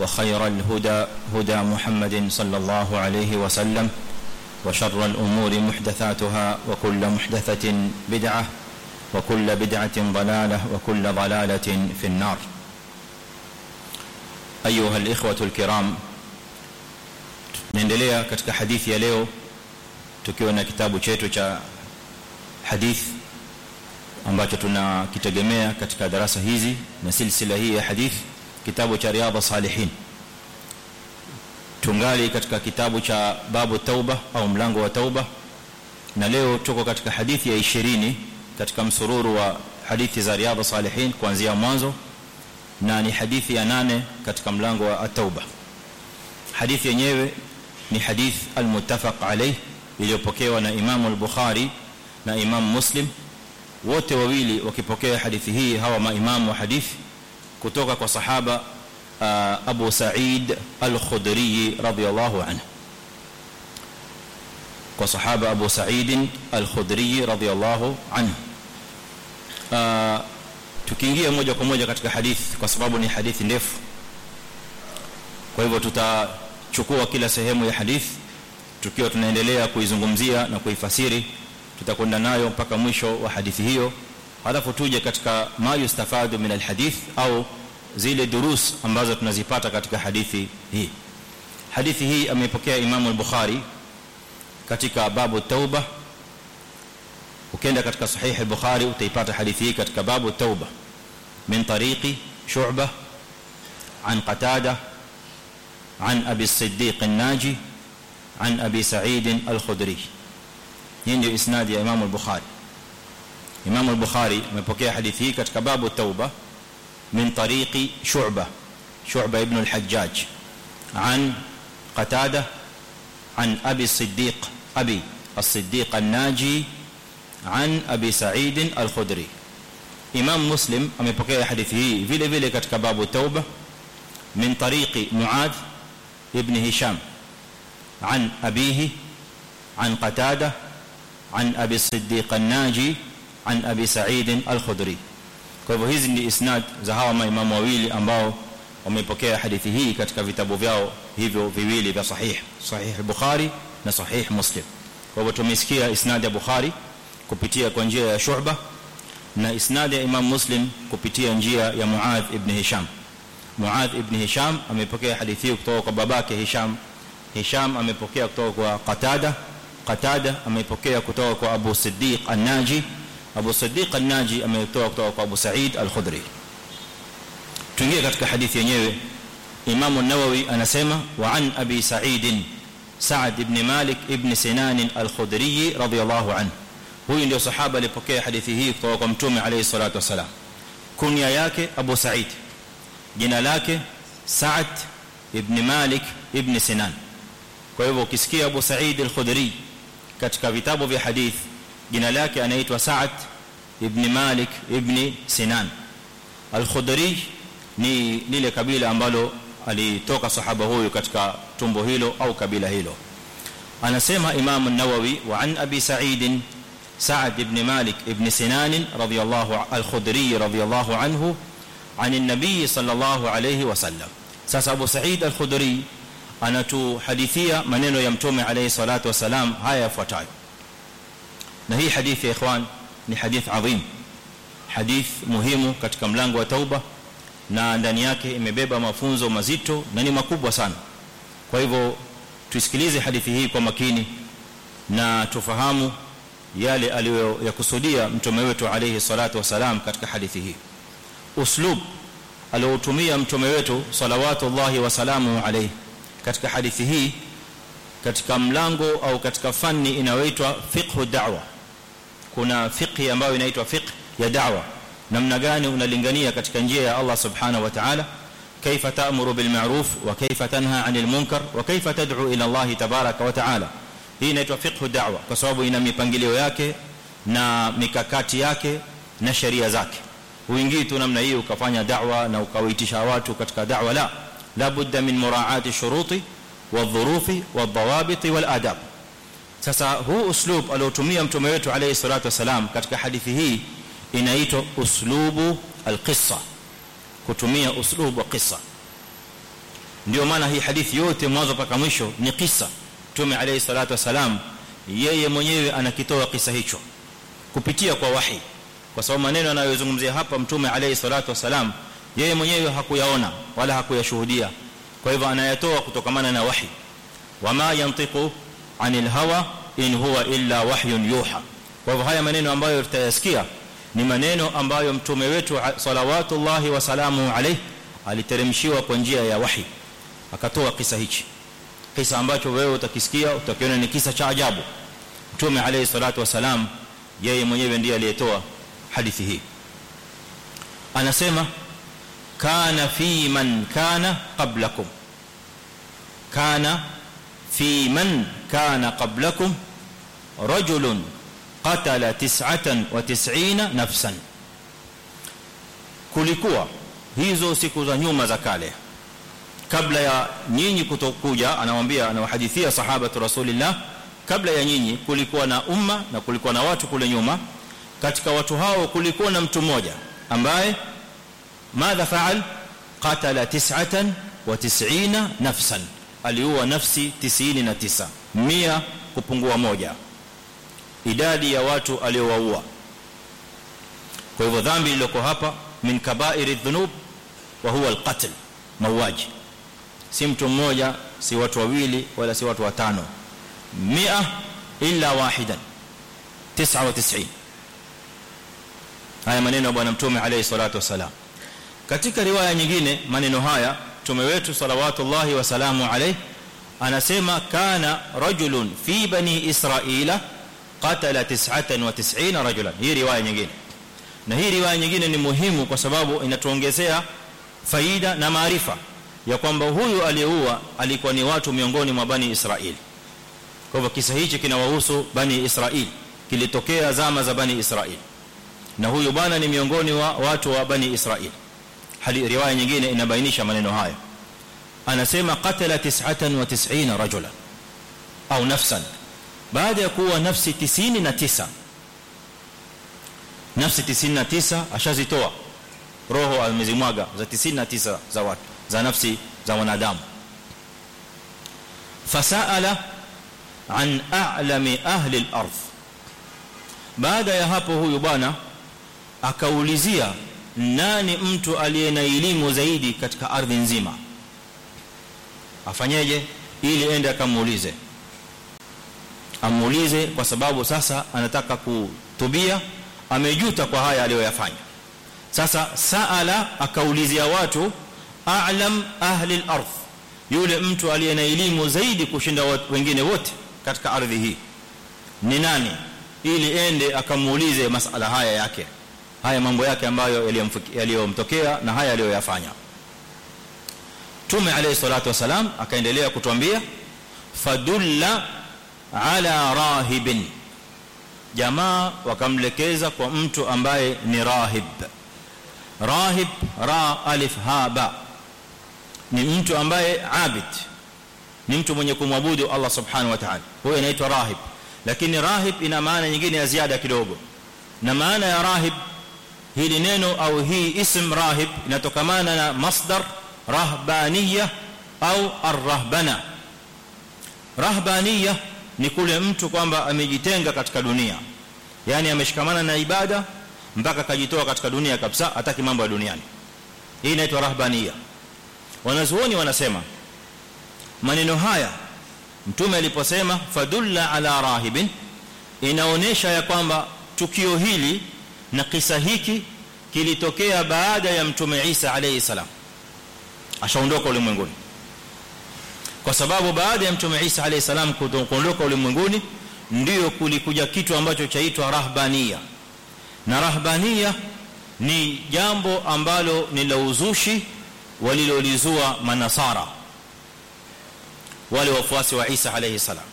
وخير الهدى هدى محمد صلى الله عليه وسلم وشر الأمور محدثاتها وكل محدثة بدعة وكل بدعة ضلالة وكل ضلالة في النار. أيها الإخوة الكرام من نندليا كتك حديث يليو tukiona kitabu chetu cha hadith ambacho tunakitegemea katika darasa hizi na silsila hii ya hadithi kitabu cha riadha salihin. Tungali katika kitabu cha babu tauba au mlango wa tauba. Na leo tuko katika hadithi ya 20 katika msururu wa hadithi za riadha salihin kuanzia mwanzo. Na ni hadithi ya 8 katika mlango wa at-tauba. Hadithi yenyewe ni hadith al-muttafaq alayh iliyopokewa na Imam al-Bukhari na Imam Muslim. Wote wawili wakipokea hadithi hii hawa maimamu wa hadithi kutoka kwa sahaba Abu Sa'id al-Khudri radhiyallahu anhu. Kwa sahaba Abu Sa'id al-Khudri radhiyallahu anhu. Tukiingia moja kwa moja katika hadithi kwa sababu ni hadithi ndefu. Kwa hivyo tutachukua kila sehemu ya hadithi tukiwa tunaendelea kuizungumzia na kuifasiri tutakwenda nayo mpaka mwisho wa hadithi hiyo halafu tuje katika ma yustafadu min alhadith au zile durus ambazo tunazipata katika hadithi hii hadithi hii amepokea Imam al-Bukhari katika babu tauba ukienda katika sahih al-Bukhari utaipata hadithi hii katika babu tauba min tariqi shu'bah عن قتاده عن ابي الصديق الناجي عن ابي سعيد الخدري hii ndio isnadi ya إمام البخاري مپوكيه حديثي كتابه باب التوبة من طريق شعبة شعبة ابن الحجاج عن قتادة عن أبي الصديق أبي الصديق الناجي عن أبي سعيد الخدري. إمام مسلم مپوكيه حديثي فيله فيله كتابه باب التوبة من طريق معاذ ابن هشام عن أبيه عن قتادة عن أبي الصديق الناجي عن ابي سعيد الخدري kwa hivyo hizi ni isnad za hawa maimamu ambao wamepokea hadithi hii katika vitabu vyao hivyo viwili vya sahih sahih bukhari na sahih muslim kwa hivyo tumesikia isnad ya bukhari kupitia kwa njia ya shu'ba na isnad ya imam muslim kupitia njia ya muadh ibn hisham muadh ibn hisham amepokea hadithi kutoka kwa babake hisham hisham amepokea kutoka kwa qatada qatada amepokea kutoka kwa abu siddiq an-naji abu siddiq an-naji ametoa kutoka kwa abu sa'id al-khudri tuingie katika hadithi yenyewe imam an-nawawi anasema wa an abi sa'id sa'd ibn malik ibn sinan al-khudri radiyallahu anhu huyu ndio sahaba alipokea hadithi hii kutoka kwa mtume alayhi salatu wasalam kunya yake abu sa'id jina lake sa'd ibn malik ibn sinan kwa hivyo ukisikia abu sa'id al-khudri katika vitabu vya hadith jina lake anaitwa Sa'd ibn Malik ibn Sinan al-Khudri ni lile kabila ambalo alitoka sahaba huyu katika tumbo hilo au kabila hilo anasema Imam an-Nawawi wa an Abi Sa'id Sa'd ibn Malik ibn Sinan radiyallahu al-Khudri radiyallahu anhu عن النبي صلى الله عليه وسلم sasa Abu Sa'id al-Khudri anatuhadithia maneno ya mtume alayhi salatu wasalam haya yafuatayo na hii hadithi ya ikhwan ni hadith adhim. Hadith muhimu katika mlango wa tauba na ndani yake imebeba mafunzo mazito na ni makubwa sana. Kwa hivyo tusikilize hadithi hii kwa makini na tufahamu yale aliyoyakusudia mtume wetu alayhi salatu wasalam katika hadithi hii. Uslub aliotumia mtume wetu salawatullahi wasalamu alayhi katika hadithi hii katika mlango au katika fani inayoitwa fiqhu da'wa kuna fiqh ambayo inaitwa fiqh ya da'wa namna gani unalingania katika njia ya Allah subhanahu wa ta'ala كيف تأمر بالمعروف وكيف تنهى عن المنكر وكيف تدعو إلى الله تبارك وتعالى hii inaitwa fiqh da'wa kwa sababu ina mipangilio yake na mikakati yake na sheria zake uingii tu namna hii ukafanya da'wa na ukawaitisha watu katika da'wa la la budda min muraati shuruti wadhurufi wadhawabit waladab sasa huu uslub aliotumia mtume wetu alayhi salatu wasalam katika hadithi hii inaitwa uslubu alqissa kutumia uslubu wa qissa. Ndio maana hii hadithi yote mwanzo mpaka mwisho ni qissa. Mtume alayhi salatu wasalam yeye mwenyewe anakitoa kisa hicho kupitia kwa wahi. Kwa sababu maneno anayozungumzia hapa mtume alayhi salatu wasalam yeye mwenyewe hakuyaona wala hakuyashuhudia. Kwa hivyo anayatoa kutokamana na wahi. Wama yantiqu anil hawa in huwa illa wahyun yuha kwa hivyo haya maneno ambayo tutayasikia ni maneno ambayo mtume wetu salawatullahi wa salamu alayhi aliteremshiwa kwa njia ya wahi akatoa kisa hichi kisa ambacho wewe utakisikia utakiona ni kisa cha ajabu mtume alayhi salatu wasalam yeye mwenyewe ndiye aliyetoa hadithi hii anasema kana fi man kana qablakum kana fi man kana qablakum rajulun qatala 99 nafsan kulikuwa hizo siku za nyuma za kale kabla ya nyinyi kutokuja anamwambia anawahadithia sahaba tu rasulillah kabla ya nyinyi kulikuwa na umma na kulikuwa na watu kule nyuma katika watu hao kulikuwa na mtu mmoja ambaye madha faal qatala 99 nafsan aliua nafsi 99 100 kupungua moja idadi ya watu aliowaua kwa hivyo dhambi iliyoko hapa min kaba'iri dhunub wa huwa alqatl mauaji si mtu mmoja si watu wawili wala si watu watano 100 illa wahidan 99 haya maneno ya bwana mtume alayhi salatu wasalam katika riwaya nyingine maneno haya mtume wetu salawatullahi wasalamu alayhi anasema kana rajulun fi bani israila qatala 99 rajulan. Hii riwaya nyingine. Na hii riwaya nyingine ni muhimu kwa sababu inatuongezea faida na maarifa ya kwamba huyu aliyeua alikuwa ni watu miongoni mwa bani israili kwa hivyo kisa hichi kinawahusu bani israili kilitokea zama za bani israili na huyu bwana ni miongoni wa watu wa bani israili hali riwaya nyingine inabainisha maneno haya anasema qatala 99 rajulan au nafsan baada ya kuwa nafsi 99 nafsi 99 ashazitoa roho amezimwaga za 99 za watu za nafsi za wanadamu fasaala an a'lami ahli al-ardh baada ya hapo huyu bwana akaulizia nani mtu aliye na elimu zaidi katika ardhi nzima afanyeje? Ili ende akamuulize. Amuulize kwa sababu sasa anataka kutubia amejuta kwa haya aliyoyafanya. Sasa saala akaulizia watu a'lam ahli al-ardh yule mtu aliye na elimu zaidi kushinda wengine wote katika ardhi hii. Ni nani? Ili ende akamuulize masala haya yake. Haya mambo yake ambayo yaliyomtokea na haya aliyoyafanya tume alayhi salatu wasalam akaendelea kutuambia fadulla ala rahibin jamaa wakamlekeza kwa mtu ambaye ni rahib rahib ra alif ha ba ni mtu ambaye abid ni mtu mwenye kumwabudu Allah subhanahu wa ta'ala huyo anaitwa rahib lakini rahib ina maana nyingine ya ziada kidogo na maana ya rahib hili neno au hii ism rahib inatokamana na masdar rahbaniyya au arrahbana. Rahbaniyya ni kule mtu kwamba amejitenga katika dunia. Yani ameshikamana na ibada mpaka kajitoa katika dunia kabisa hataki mambo ya duniani. Hii inaitwa rahbaniyya wanazuoni wanasema maneno haya mtume aliposema fadulla ala rahibin inaonesha ya kwamba tukio hili na kisa hiki kilitokea baada ya mtume Isa alayhi salam ashaondoka ulimwenguni. Kwa sababu baada ya mtume Isa alayhi salam kuondoka ulimwenguni ndio kulikuja kitu ambacho chaitwa rahbania na rahbania ni jambo ambalo ni la uzushi walilolizua manasara wale wafuasi wa Isa alayhi salam.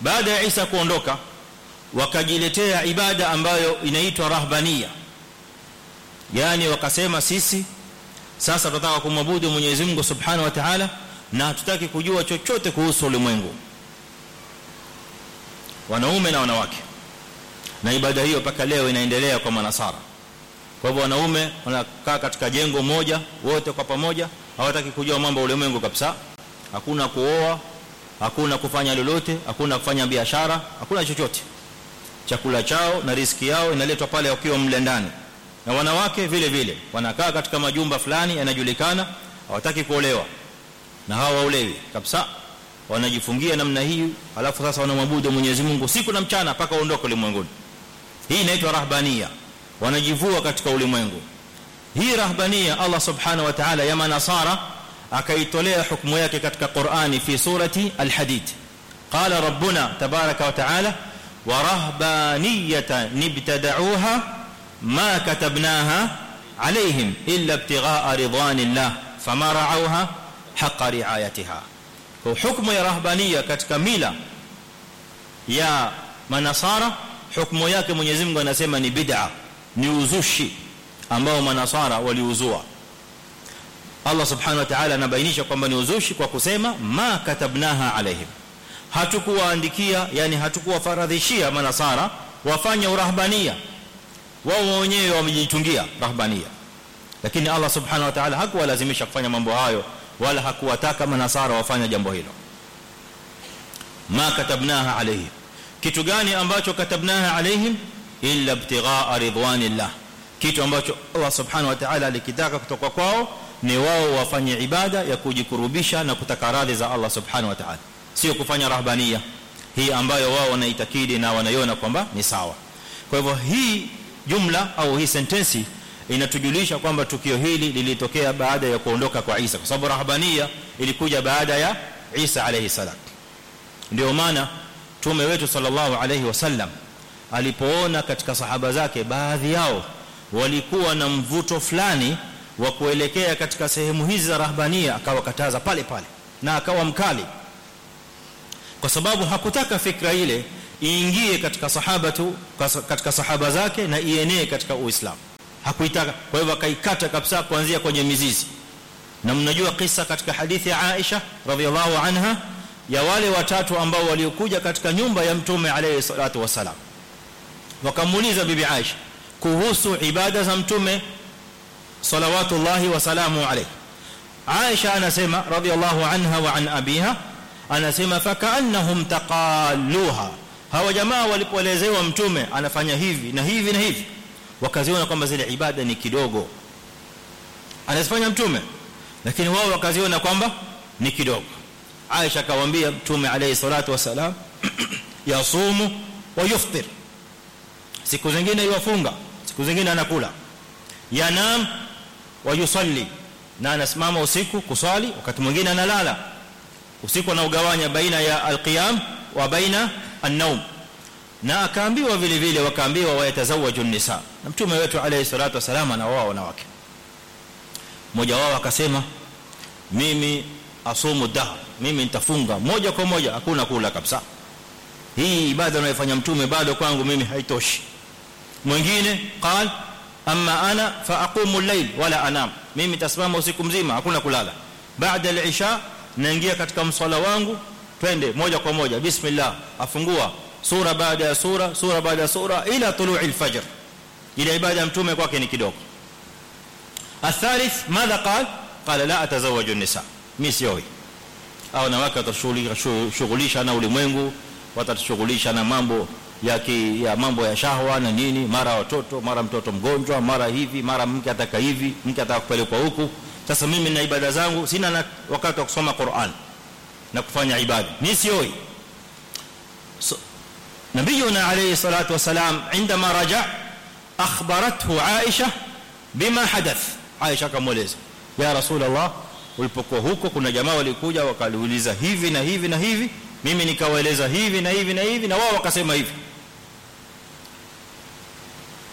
Baada ya Isa kuondoka wakajiletea ibada ambayo inaitwa rahbania yani wakasema sisi sasa tunataka kumwabudu Mwenyezi Mungu Subhanahu wa Ta'ala na hatutaki kujua chochote kuhusu ulimwengu. Wanaume na wanawake. Na ibada hiyo paka leo inaendelea kwa manasara. Kwa hivyo wanaume wanakaa katika jengo moja wote kwa pamoja hawataki kujua mambo ya ulimwengu kabisa. Hakuna kuoa hakuna kufanya lolote hakuna kufanya biashara hakuna chochote. Chakula chao na riziki yao inaletwa pale wakiwa mle ndani na wanawake vile vile wanakaa katika majumba fulani yanajulikana hawataki kuolewa na hawa waolewi kabisa wanajifungia namna hii alafu sasa wanamwabudu Mwenyezi Mungu siku na mchana mpaka waondoke ulimwenguni hii inaitwa rahbania wanajivua katika ulimwengu hii rahbania Allah subhanahu wa ta'ala ya manasara akaitolea hukumu yake katika Qur'ani fi surati al-hadid qala rabbuna tabaraka wa ta'ala wa rahbaniyatan ibtada'uha katabnaha alayhim illa ibtigha'a ridwanillah fama ra'awha haqqa ri'ayatiha kwa hukumu ya rahbania katika mila ya manasara hukumu yake Mwenyezi Mungu anasema ni bid'a ni uzushi ambao manasara waliuzua Allah subhanahu wa ta'ala anabainisha kwamba ni uzushi kwa kusema ma katabnaha alaihim hatukuwaandikia yani hatukuwafaradhishia manasara wafanye urahbania wao wenyewe wamejitungia rahbania lakini Allah subhanahu wa ta'ala hakuwalazimisha kufanya mambo hayo wala hakuwataka manasara wafanye jambo hilo ma katabnaha alaihim kitu gani ambacho katabnaha alaihim illa ibtighaa ridwanillah kitu ambacho Allah subhanahu wa ta'ala alikitaka kutoka kwao ni wao wafanye ibada ya kujikurubisha na kutaka radhi za Allah subhanahu wa ta'ala sio kufanya rahbania hii ambayo wao wanaitakidi na wanaiona kwamba ni sawa kwa hivyo hii jumla au hii sentensi inatujulisha kwamba tukio hili lilitokea baada ya kuondoka kwa Isa. Kwa sababu rahbania ilikuja baada ya Isa alayhi salam. Ndio maana tume wetu sallallahu alayhi wasallam alipoona katika sahaba zake baadhi yao walikuwa na mvuto fulani wa kuelekea katika sehemu hizi za rahbania akawakataza pale pale na akawa mkali. Kwa sababu hakutaka fikra ile iingie katika sahaba tu katika sahaba zake na ienee katika uislamu. Hakuitaka. Kwa hivyo akaikata kabisa kuanzia kwenye mizizi. Na mnajua kisa katika hadithi ya Aisha radhiallahu anha ya wale watatu ambao waliokuja katika nyumba ya mtume alayhi salatu wasalam wakamuuliza bibi Aisha kuhusu ibada za mtume salawatullahi wa salamu alayhi. Aisha anasema radhiallahu anha wa an abiha anasema fakaanahum taqalluha hawa jamaa walipoelezewa mtume anafanya hivi na hivi na hivi wakaziona kwamba zile ibada ni kidogo. Anazifanya mtume lakini wao wakaziona kwamba ni kidogo. Aisha akamwambia mtume alayhi salatu wasalam yasumu wa yuftir. Siku zingine yafunga siku zingine anakula. Yanam wa yusalli. Na anasimama usiku kusali wakati mwingine analala. Usiku anaugawanya baina ya alqiyam wa baina an-nawm na akaambiwa vile vile wakaambiwa wayatazawaju nisa na mtume wetu alayhi salatu wasalam na wao wanawake. Mmoja wao akasema mimi asumu dahr mimi nitafunga moja kwa moja hakuna kula kabisa. Hii ibada anayofanya mtume bado kwangu mimi haitoshi. Mwingine qal amma ana fa aqumu al-layl wala anam. Mimi nitasimama usiku mzima hakuna kulala. Baada al-isha naingia katika msala wangu twende moja kwa moja bismillah afungua sura baada ya sura sura baada ya sura ila tulu'i al-fajr ile ibada ya mtume kwake ni kidogo الثالث ماذا قال قال لا اتزوج النساء mimi sioi au wanawake watashughulisha na ulimwengu watashughulisha na mambo ya ki, ya mambo ya shahwa na nini mara watoto mara mtoto mgonjwa mara hivi mara mke ataka hivi mke ataka kupelekwa huku sasa mimi na ibada zangu sina na wakati wa kusoma Qur'an na kufanya ibada mimi sioi so, nabiyuna alayhi salatu wasalam عندما رجع اخبرته عائشه بما حدث عائشه akamueleza ya rasul allah ulipokuwa huko kuna jamaa walikuja wakaliuliza hivi na hivi na hivi mimi nikawaeleza hivi na hivi na hivi na wao wakasema hivi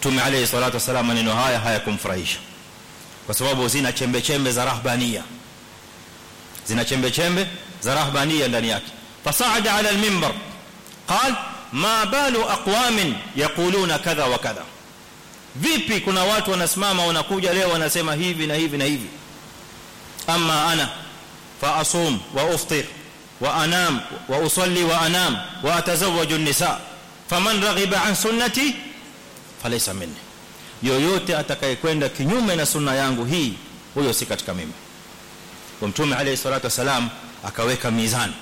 tume alayhi salatu wasalam maneno haya hayakumfurahisha kwa sababu zina chembe chembe za rahbania zina chembe chembe za rahbania ndani yake fasaada ala alminbar قال ما بال اقوام يقولون كذا وكذا vipi kuna watu wanasimama wanakuja leo wanasema hivi na hivi na hivi amma ana fa asum wa uftir wa anam wa usalli wa anam wa atazawwaju an-nisa faman raghiba an sunnati falaysa minni yoyote atakayekwenda kinyume na sunna yangu hii huyo si katika mimi kwa mtume alayhi salatu wasalam akaweka mizani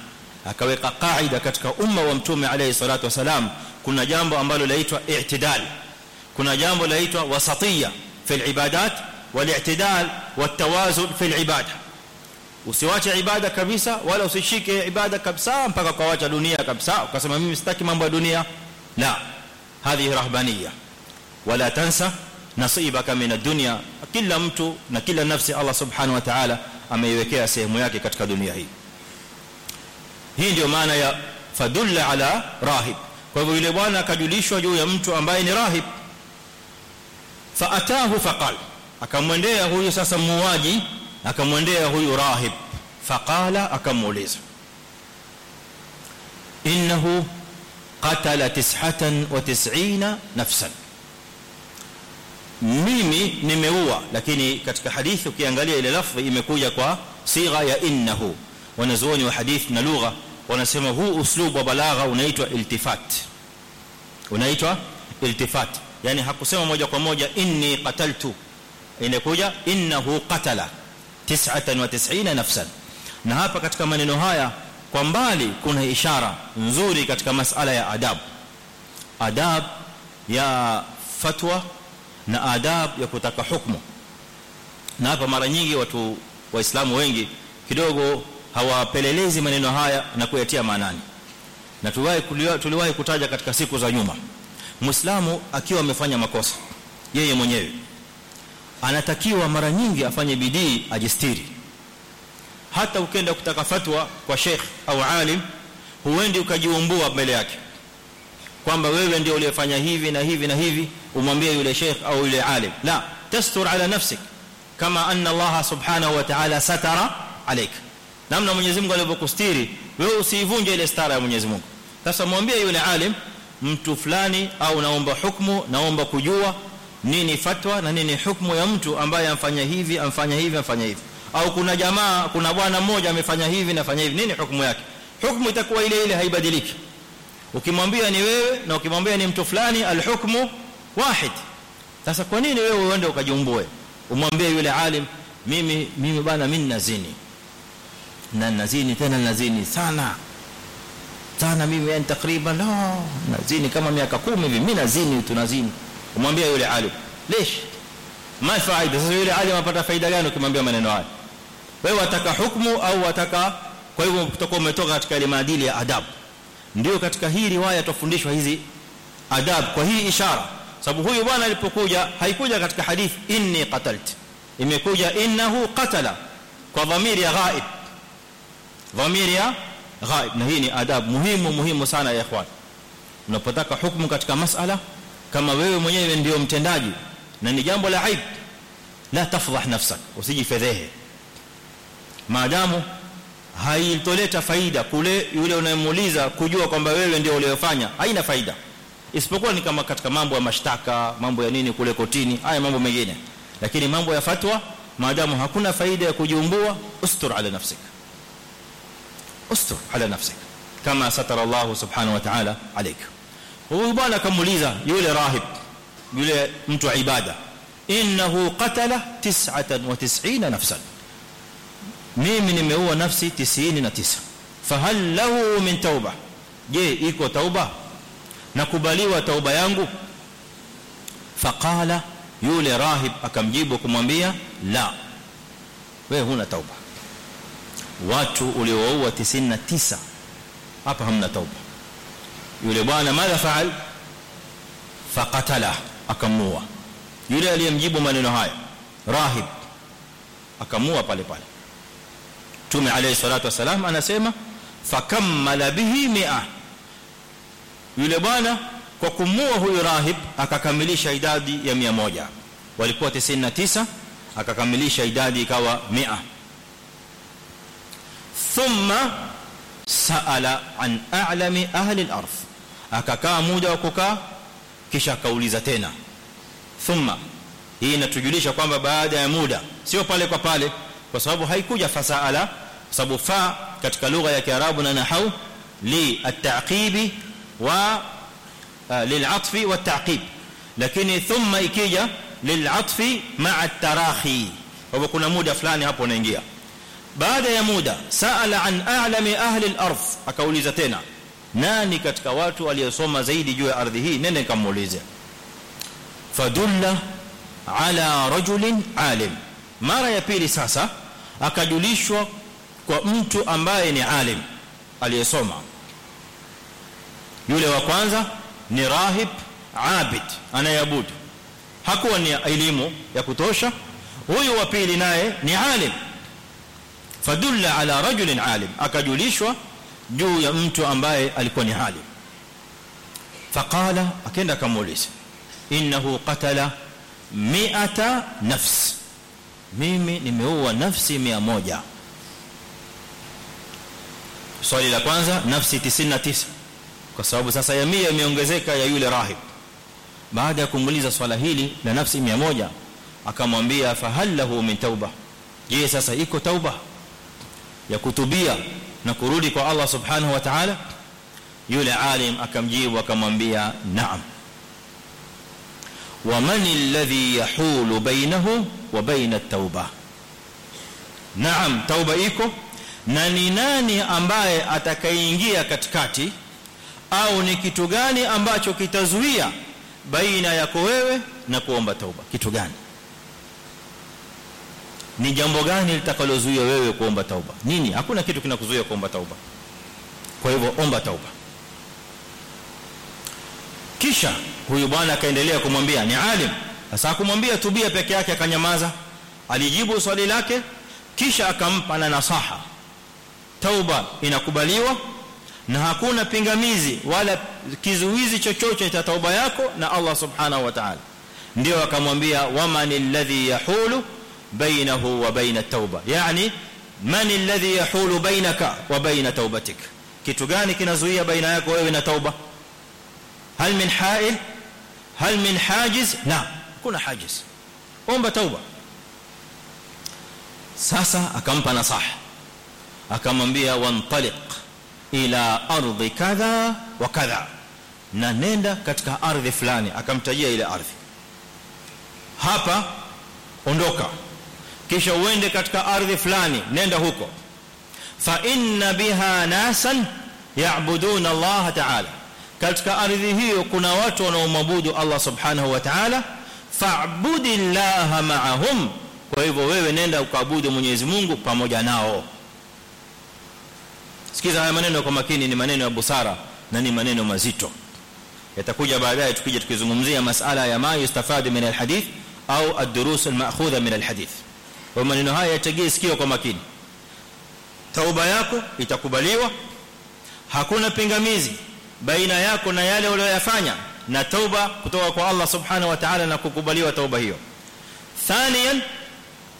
akaweka kaida katika umma wa mtume alayhi salatu wasalam kuna jambo ambalo laitwa i'tidal kuna jambo laitwa wasatiyya fi al-ibadat wal-i'tidal wat-tawazun fi al-ibada usiwache ibada kabisa wala usishike ibada kabisa mpaka kuacha dunia kabisa ukasema mimi sitaki mambo ya dunia la hadhihi rahbaniyya wala tansa nasibaka min ad-dunya kila mtu na kila nafsi Allah subhanahu wa ta'ala ameiwekea sehemu yake katika dunia hii hii ndio maana ya fadulla ala rahib kwa hivyo yule bwana akajulishwa juu ya mtu ambaye ni rahib faatahu faqal akamwendea huyu sasa muuaji akamwendea huyu rahib faqala akamuuliza innahu qatala 99 nafsan mimi nimeua lakini katika hadithi ukiangalia ile lafzi imekuja kwa sigha ya innahu wanazuoni wa hadith na lugha wanasema huu uslubu wa balagha unaitwa iltifat. Unaitwa iltifat. Yani hakusema moja kwa moja inni qataltu. Inakuja innahu qatala 99 nafsan. Na hapa katika maneno haya kwa mbali kuna ishara nzuri katika masala ya adab. Adab ya fatwa na adab ya kutaka hukumu na hapa mara nyingi watu waislamu wengi kidogo hawapelelezi maneno haya na kuyatia maanani. Na tuliwahi tuliwahi kutaja katika siku za nyuma muislamu akiwa amefanya makosa yeye mwenyewe anatakiwa mara nyingi afanye bidii ajistiri. Hata ukenda kutaka fatwa kwa sheikh au alim huendi ukajiumbua mbele yake kwamba wewe ndio uliyefanya hivi na hivi na hivi umwambie yule sheikh au yule alim. La tastur ala nafsik kama anna Allah subhanahu wa ta'ala satara alayk namna Mwenyezi Mungu alivyokustiri wewe usivunje ile stara ya Mwenyezi Mungu. Sasa mwambie yule alim mtu fulani au naomba hukumu naomba kujua nini fatwa na nini hukumu ya mtu ambaye amfanya hivi amfanya hivi amfanya hivi. Au kuna jamaa kuna bwana mmoja amefanya hivi na fanya hivi nini hukumu yake? Hukumu itakuwa ile ile haibadiliki. Ukimwambia ni wewe na ukimwambia ni mtu fulani alhukmu wahid. Sasa kwa nini wewe uende ukajiumbue? Umwambie yule alim mimi mimi bana mimi nazini na nazini tena nazini sana. Sana mimi yani takriban no nazini kama miaka 10 hivi. Mimi nazini tunazini umwambia yule alim lesh. Ma faida? Sasa yule alim apata faida gani ukimwambia maneno haya? Wewe wataka hukumu au wataka kwa hivyo utakuwa umetoka katika ile maadili ya adabu ndio katika hii riwaya tufundishwa hizi adab kwa hii ishara. Sababu huyu bwana alipokuja haikuja katika hadith inni qatalt imekuja innahu qatala. Kwa dhamiri ya ghaib dhamiri ya ghaib. Na hii ni adab muhimu muhimu sana ya ikhwan. Unapotaka hukumu katika masala kama wewe mwenyewe ndio mtendaji na ni jambo la aib la tafdhah nafsak usijifedhehe. Maadamu haitoleta faida kule yule unayemuuliza kujua kwamba wewe ndio uliyofanya haina faida. Isipokuwa ni kama katika mambo ya mashtaka mambo ya nini kule kotini haya mambo mengine. Lakini mambo ya fatwa maadamu hakuna faida ya kujumbua ustur ala nafsik ala nafsik kama satara Allah subhanahu wa ta'ala alayk huyu bwana akamuuliza yule rahib yule mtu wa ibada innahu qatala 99 nafsan mimi nimeua nafsi 99 fahal lahu min tauba je iko tauba nakubaliwa tauba yangu faqala yule rahib akamjibu kumwambia la wewe huna tauba watu uliowaua 99 hapa hamna tauba yule bwana madha faal faqatala akamua yule aliyemjibu maneno haya rahib akamua pale pale tume alayhi salatu wasalam anasema fakammala bihi 100 yule bwana kwa kumua huyu rahib akakamilisha idadi ya 100 walikuwa 99 akakamilisha idadi ikawa 100 thumma saala an a'lami ahli al-ardh akakaa muda wa kukaa kisha akauliza tena thumma hii inatujulisha kwamba baada ya muda sio pale kwa pale kwa sababu haikuja fasaala sababu fa katika lugha ya kiarabu na nahau li at-ta'qibi wa lil'atfi wa at-ta'qib lakini thumma ikija lil'atfi ma'a at-tarahi kwa kuna muda fulani hapo unaingia baada ya muda saala an a'lami ahli al-ardh akauliza tena nani katika watu waliosoma zaidi juu ya ardhi hii? Nene nikamuulize. Fadulla ala rajulin alim. Mara ya pili sasa akajulishwa kwa mtu ambaye ni alim aliyesoma. Yule wa kwanza ni rahib abid anayeabudu. Hakuwa ni elimu ya kutosha. Huyu wa pili naye ni alim fadulla ala rajulin alim. Akajulishwa juu ya mtu ambaye alikuwa ni alim. Faqala akaenda akamuuliza innahu qatala mi'ata nafs. Mimi nimeua nafsi 100 swali la kwanza nafsi 99 kwa sababu sasa ya 100 imeongezeka ya yule rahib. Baada ya kumuliza swala hili la nafsi 100 akamwambia fahal lahu min tauba je sasa iko tauba ya kutubia na kurudi kwa Allah subhanahu wa ta'ala yule alim akamjibu akamwambia naam ومن الذي يحول بينه وبين التوبه نعم توبه iko na ni nani ambaye atakayeingia katikati au ni kitu gani ambacho kitazuia baina yako wewe na kuomba tauba kitu gani Ni jambo gani litakalozuia wewe kuomba tauba? Nini? Hakuna kitu kinakuzuia kuomba tauba. Kwa hivyo omba tauba. Kisha huyu bwana akaendelea kumwambia ni alim. Sasa akumwambia tubia peke yake akanyamaza. Alijibu swali lake kisha akampa na nasaha. Tauba inakubaliwa na hakuna pingamizi wala kizuizi chochote cha tauba yako na Allah subhanahu wa ta'ala. Ndio akamwambia wamanil ladhi yahulu baina at-tauba yani man alladhi yahulu bainaka wa baina taubatik kitu gani kinazuia baina yako wewe na tauba hal min ha'il hal min hajiz la kuna hajiz omba tauba sasa akampa nasaha akamwambia wantaliq ila ardhi kadha wa kadha na nenda katika ardhi fulani akamtajia ile ardhi hapa ondoka kisha uende katika ardhi fulani nenda huko fa inna biha nasan ya'buduna Allah ta'ala katika ardhi hiyo kuna watu wanaomwabudu Allah subhanahu wa ta'ala fa'budillaha ma'ahum kwa hivyo wewe nenda ukaabudu Mwenyezi Mungu pamoja nao sikiza haya maneno kwa makini ni maneno ya busara na ni maneno mazito yatakuja baadaye tukija tukizungumzia masala ya ma yustafadu min alhadith au ad-durus al-ma'khudha min alhadith kwa maneno haya yategee sikio kwa makini. Tauba yako itakubaliwa. Hakuna pingamizi baina yako na yale uliyoyafanya na tauba kutoka kwa Allah subhanahu wa ta'ala na kukubaliwa tauba hiyo. Thaniyan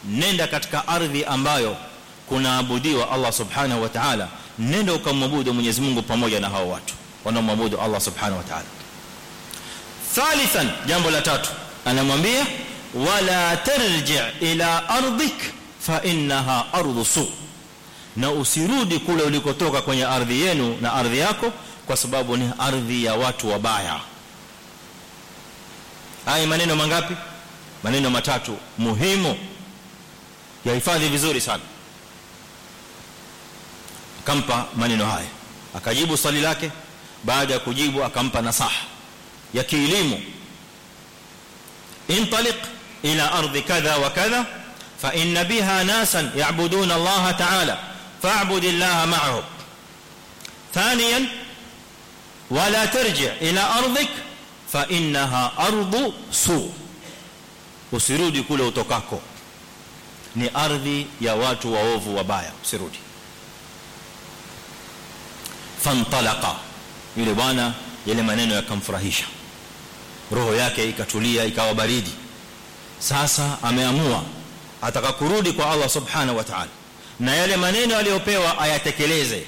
nenda katika ardhi ambayo kunaabudiwa Allah subhanahu wa ta'ala. Nenda ukamwabudu Mwenyezi Mungu pamoja na hao watu wanaomwabudu Allah subhanahu wa ta'ala. Thalithan jambo la tatu. Anamwambia wala tarji ila ardhik fa innaha ardu su. Na usirudi kule ulikotoka kwenye ardhi yenu na ardhi yako kwa sababu ni ardhi ya watu wabaya. Haya maneno mangapi? Maneno matatu muhimu. Yahifadhi vizuri sana. Akampa maneno haya. Akajibu swali lake. Baada ya kujibu akampa nasaha ya kielimu. Intaliq kadha wa kadha fa inna biha nasan ya'buduna Allah ta'ala fa'bud Allah ma'ahum ثانيا ولا ترجع إلى ارضك فانها ارض سوء usirudi kule utokako ni ardhi ya watu waovu wabaya usirudi fantalaqa yule bwana yale maneno yakamfurahisha roho yake ikatulia ikawa baridi sasa ameamua ataka kurudi kwa Allah subhanahu wa ta'ala. Na yale maneno aliyopewa ayatekeleze.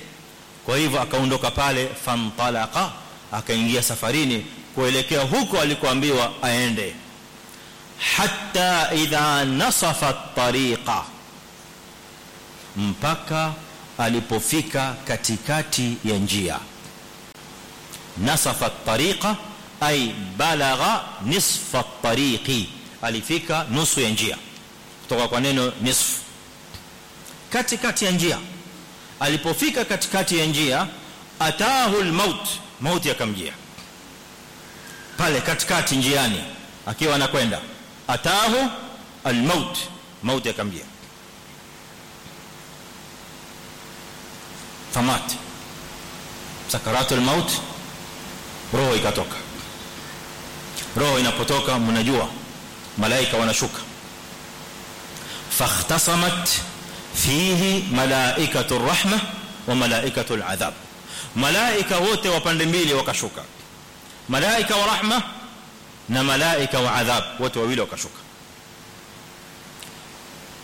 Kwa hivyo akaondoka pale famtalaqa akaingia safarini kuelekea huko alikoambiwa aende. Hatta idha nasafa at-tariqa mpaka alipofika katikati ya njia. Nasafa at-tariqa ay balagha nisfa at-tariqi alifika nusu ya njia kutoka kwa neno nisfu. Katikati ya njia alipofika katikati ya njia atahu al-maut mauti yakamjia pale katikati njiani akiwa anakwenda atahu al-maut mauti yakamjia famat sakaratul maut roho ikatoka. Roho inapotoka mnajua malaika wanashuka fakhtasamat fihi malaikatu rahma wa malaikatu al'adhab malaika wote wa pande mbili wakashuka malaika wa rahma na malaika wa adhab wote wawili wakashuka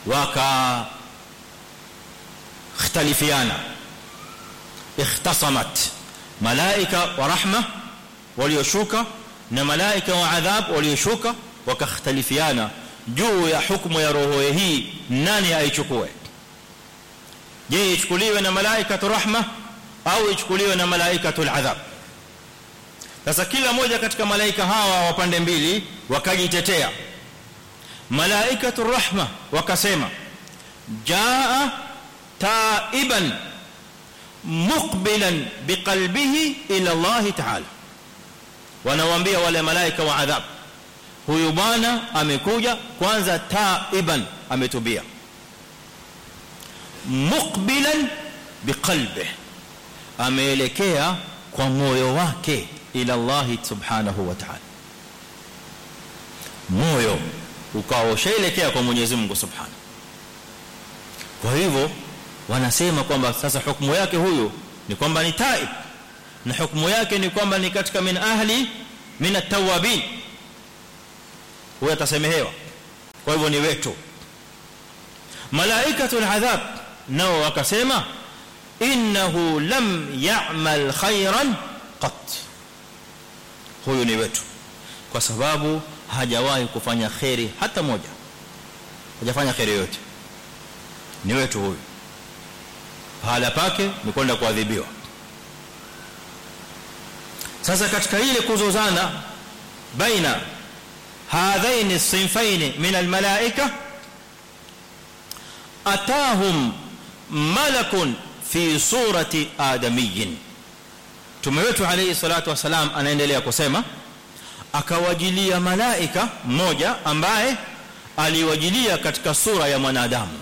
waka ikhtalifiana ikhtasamat malaika wa rahma walioshuka na malaika wa adhab walioshuka wakakhtalifiana juu ya hukumu ya roho hii nani aichukue je ichukuliwe na malaika rahma au ichukuliwe na malaika adhab sasa kila mmoja katika malaika hawa wa pande mbili wakajitetea malaika rahma wakasema jaa taiban muqbilan biqalbihi ila Allah ta'ala wanawaambia wale malaika wa adhab huyu bwana amekuja kwanza taiban ametubia. Muqbilan biqalbi ameelekea kwa moyo wake ila Allah subhanahu wa ta'ala. Moyo ukao ushaelekea kwa Mwenyezi Mungu subhanahu. Kwa hivyo wanasema kwamba sasa hukumu yake huyu ni kwamba ni taib na hukumu yake ni kwamba ni katika min ahli min at-tawabin huyo atasemehewa kwa hivyo ni wetu. Malaikatul adhab nao wakasema innahu lam ya'mal khairan qat. Huyu ni wetu. Kwa sababu hajawahi kufanya khairi hata moja. Hajafanya khairi yote ni wetu huyu. Pahala pake ni kwenda kuadhibiwa. Sasa katika ile kuzozana baina hadhain sinfain min almalaika atahum malakun fi surati adamiyyin tume wetu alayhi salatu wasalam anaendelea kusema akawajilia malaika mmoja ambaye aliwajilia katika sura ya mwanadamu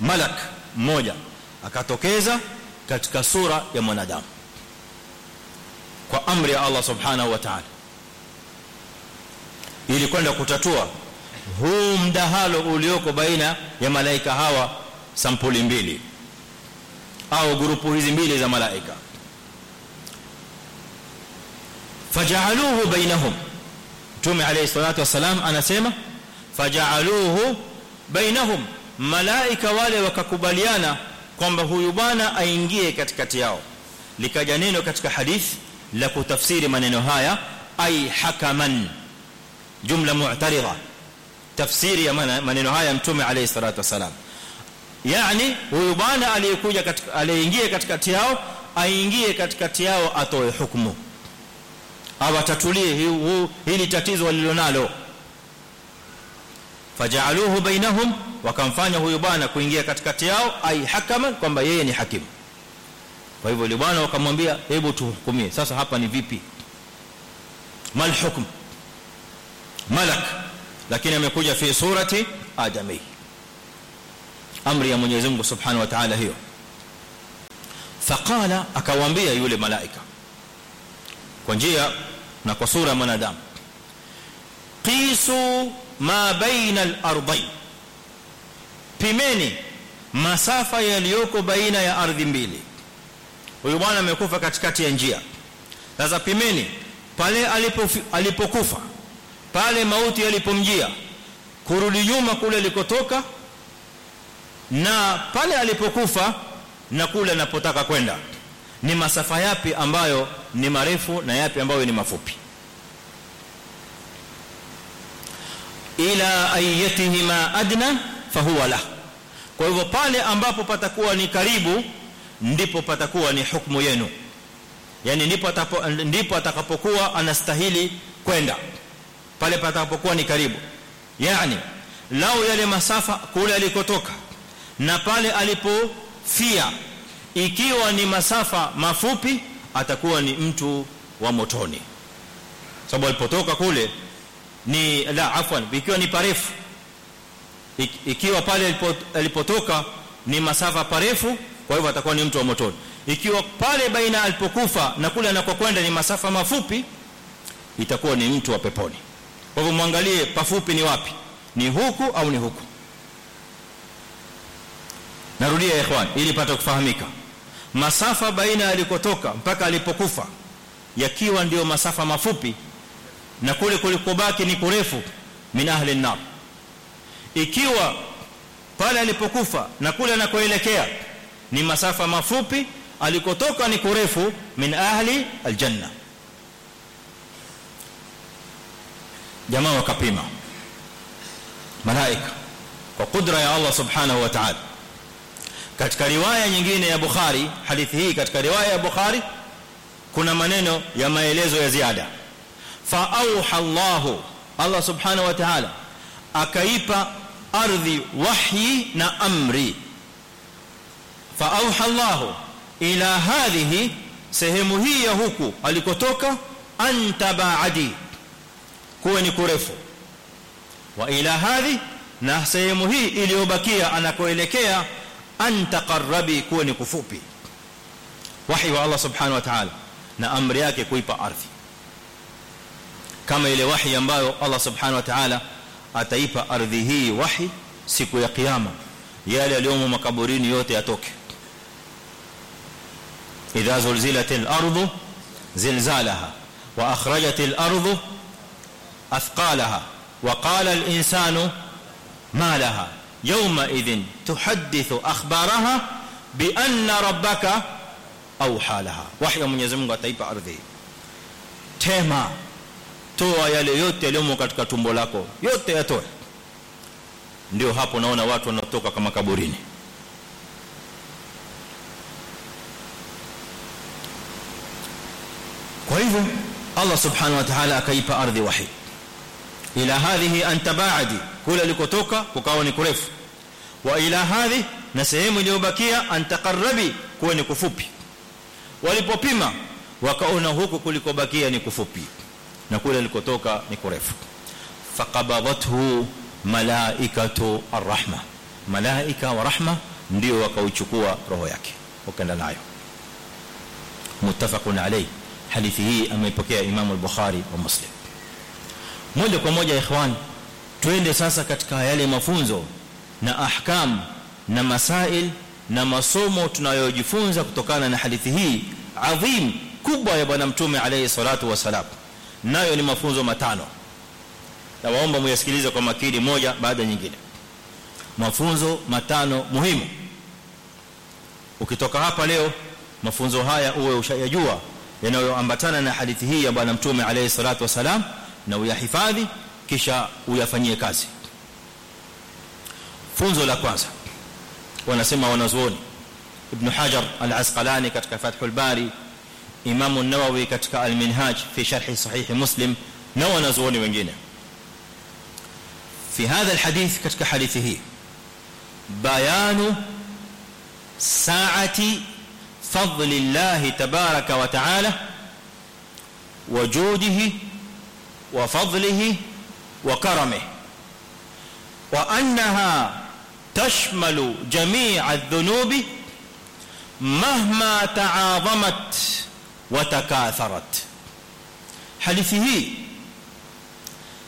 malak mmoja akatokeza katika sura ya mwanadamu kwa amri ya Allah subhanahu wa ta'ala ili kwenda kutatua huu mdahalo ulioko baina ya malaika hawa sampuli mbili au grupu hizi mbili za malaika. Fajaluhu bainahum. Tume alayhi salatu wasalam anasema fajaluhu bainahum. Malaika wale wakakubaliana kwamba huyu bwana aingie katikati yao. Likaja neno katika hadithi la kutafsiri maneno haya ai hakaman jumla mu'tarida tafsiri ya maneno haya mtume alayhi salatu wasalam yani huyu bwana aliyekuja katika aliyeingia katikati yao aingie katikati yao atoe hukumu. Awatatulie hili tatizo walilonalo. Fajaluhu bainahum wakamfanya huyu bwana kuingia katikati yao ai hakama kwamba yeye ni hakimu. Kwa hivyo yule bwana wakamwambia hebu tuhukumie. Sasa hapa ni vipi? Mal hukm malak lakini amekuja fi surati adami amri ya Mwenyezi Mungu Subhanahu wa Ta'ala hiyo. Faqala akawaambia yule malaika. Kwa njia na kwa sura ya mwanadamu. Qisu ma baina al-ardayn pimeni masafa yaliyoko baina ya ardhi mbili. Huyu bwana amekufa katikati ya njia. Sasa pimeni pale alipokufa pale mauti yalipomjia kurudi nyuma kule alikotoka na pale alipokufa na kule anapotaka kwenda. Ni masafa yapi ambayo ni marefu na yapi ambayo ni mafupi? Ila ayatihima adna fahuwa la kwa hivyo pale ambapo patakuwa ni karibu ndipo patakuwa ni hukumu yenu. Yani ndipo ndipo atakapokuwa anastahili kwenda pale patakapokuwa ni karibu. Yani lao yale masafa kule alikotoka na pale alipofia ikiwa ni masafa mafupi atakuwa ni mtu wa motoni. Sababu alipotoka kule ni la afwan ikiwa ni parefu. Ikiwa pale alipotoka ni masafa parefu kwa hivyo atakuwa ni mtu wa motoni. Ikiwa pale baina alipokufa na kule anakokwenda ni masafa mafupi itakuwa ni mtu wa peponi kwa hivyo muangalie pafupi ni wapi. Ni huku au ni huku? Narudia ikhwan ili pata kufahamika. Masafa baina alikotoka mpaka alipokufa yakiwa ndio masafa mafupi na kule kulikobaki ni kurefu min ahli an-nar. Ikiwa pale alipokufa na kule anakoelekea ni masafa mafupi alikotoka ni kurefu min ahli aljanna jamaa wakapima malaika kwa kudra ya Allah subhanahu wa ta'ala katika riwaya nyingine ya Bukhari hadithi hii katika riwaya ya Bukhari kuna maneno ya maelezo ya ziada fa auha Allah Allah subhanahu wa ta'ala akaipa ardhi wahyi na amri fa auha Allah ila hadhihi sehemu hii ya huku alikotoka anta baadi kuwe ni kurefu wa ila hadhi na sehemu hii iliyobakia anakoelekea anta qarrabi kuwe ni kufupi wahi wa Allah subhanahu wa ta'ala na amri yake kuipa ardhi kama ile wahi ambayo Allah subhanahu wa ta'ala ataipa ardhi hii wahi siku ya kiyama yale yaliyomo makaburini yote yatoke idha zulzilatil ardu zilzalaha wa akhrajatil ardu athqalaha wa qala al insanu ma laha يومئذ تحدث اخبارها بان ربك اوحى لها وحي Mwenyezi Mungu ataipa ardhi tema toa yale yote yaliyomo katika tumbo lako yote yatoe ndio hapo naona watu wanatoka kama kaburini kwa hivyo Allah subhanahu wa ta'ala akaipa ardhi wahi ila hadhihi anta ba'di kule alikotoka kukawa ni kurefu wa ila hadhi na sehemu iliyobakia antaqarrabi kuwa ni kufupi walipopima wakaona huku kulikobakia ni kufupi na kule alikotoka ni kurefu faqabadathu malaikatu arrahma malaika wa rahma ndio wakauchukua roho yake wakaenda nayo muttafaqun alayhi hadithi hii ameipokea Imam al-Bukhari wa Muslim moja kwa moja ikhwan twende sasa katika yale mafunzo na ahkam na masail na masomo tunayojifunza kutokana na hadithi hii adhim kubwa ya bwana mtume alayhi salatu wasalam nayo ni mafunzo matano. Na waomba muyasikilize kwa makini moja baada nyingine. Mafunzo matano muhimu. Ukitoka hapa leo mafunzo haya uwe ushayajua yanayoambatana na hadithi hii ya bwana mtume alayhi salatu wasalam na uyahifadhi kisha uyafanyie kazi funzo la kwanza wanasema wanazuoni ibn hajar al-asqalani katika fathul bari imam an-nawawi katika al-minhaj fi sharh sahih muslim na wanazuoni wengine في هذا الحديث katika hadithi hii bayanu saati فضل الله تبارك وتعالى وجوده وفضله وكرمه وانها تشمل جميع الذنوب مهما تعاظمت وتكاثرت hadithi hii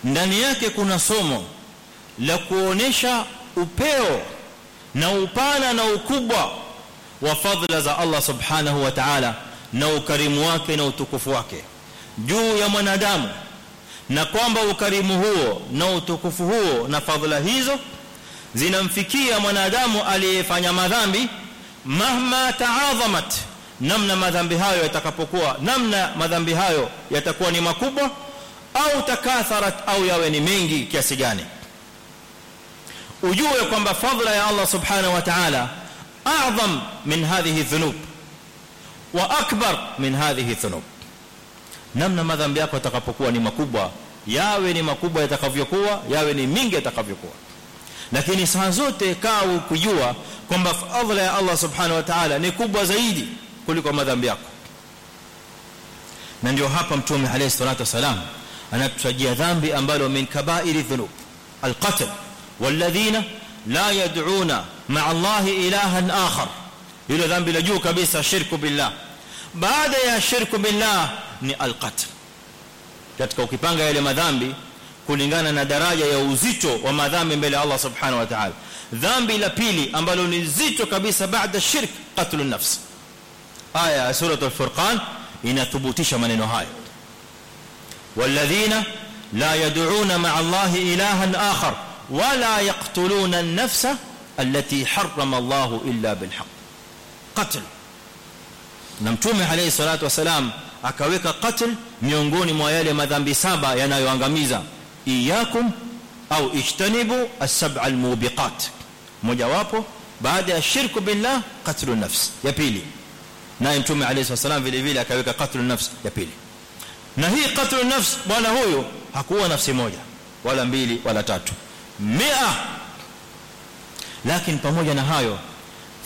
ndani yake kuna somo la kuonesha upeo na upana na ukubwa wa fadhila za Allah subhanahu wa ta'ala na ukarimu wake na utukufu wake juu ya mwanadamu na kwamba ukarimu huo na utukufu huo na fadhila hizo zinamfikia mwanadamu aliyefanya madhambi mahma ta'azamat namna madhambi hayo yatakapokuwa namna madhambi hayo yatakuwa ni makubwa au takatharat au yawe ni mengi kiasi gani. Ujue kwamba fadhila ya Allah subhanahu wa ta'ala a'zam min hadhihi dhunub wa akbar min hadhihi dhunub. Namna madhambi yako yatakapokuwa ni makubwa yawe ni makubwa yatakavyokuwa yawe ni mingi yatakavyokuwa lakini saa zote kaa ukijua kwamba fadhila ya Allah subhanahu wa ta'ala ni kubwa zaidi kuliko madhambi yako na ndio hapa mtume alayhi salatu wasalam anatutajia dhambi ambalo min kaba'iri dhunub alqatl walladhina la yad'una ma'a Allah ilahan akhar hilo dhambi la juu kabisa shirku billah baada ya shirku billah ni alqatl katika ukipanga yale madhambi kulingana na daraja ya uzito wa madhambi mbele ya Allah subhanahu wa ta'ala dhambi la pili ambalo ni zito kabisa baada shirk qatl an-nafs aya ya sura al-furqan inathibitisha maneno haya walladhina la yad'una ma'a Allah ilahan akhar wala yaqtuluna an-nafsa allati harrama Allah illa bil haqq qatl na mtume alayhi salatu wasalam akaweka qatl miongoni mwa yale madhambi saba yanayoangamiza iyakum au ijtanibu as-sab'a al-mubiqat mojawapo baada ya shirku billah qatlu nafs ya pili naye mtume alayhi wasallam vile vile akaweka qatlu nafs ya pili na hii qatlu nafs bwana huyo hakuwa nafsi moja wala mbili wala tatu 100 lakini pamoja na hayo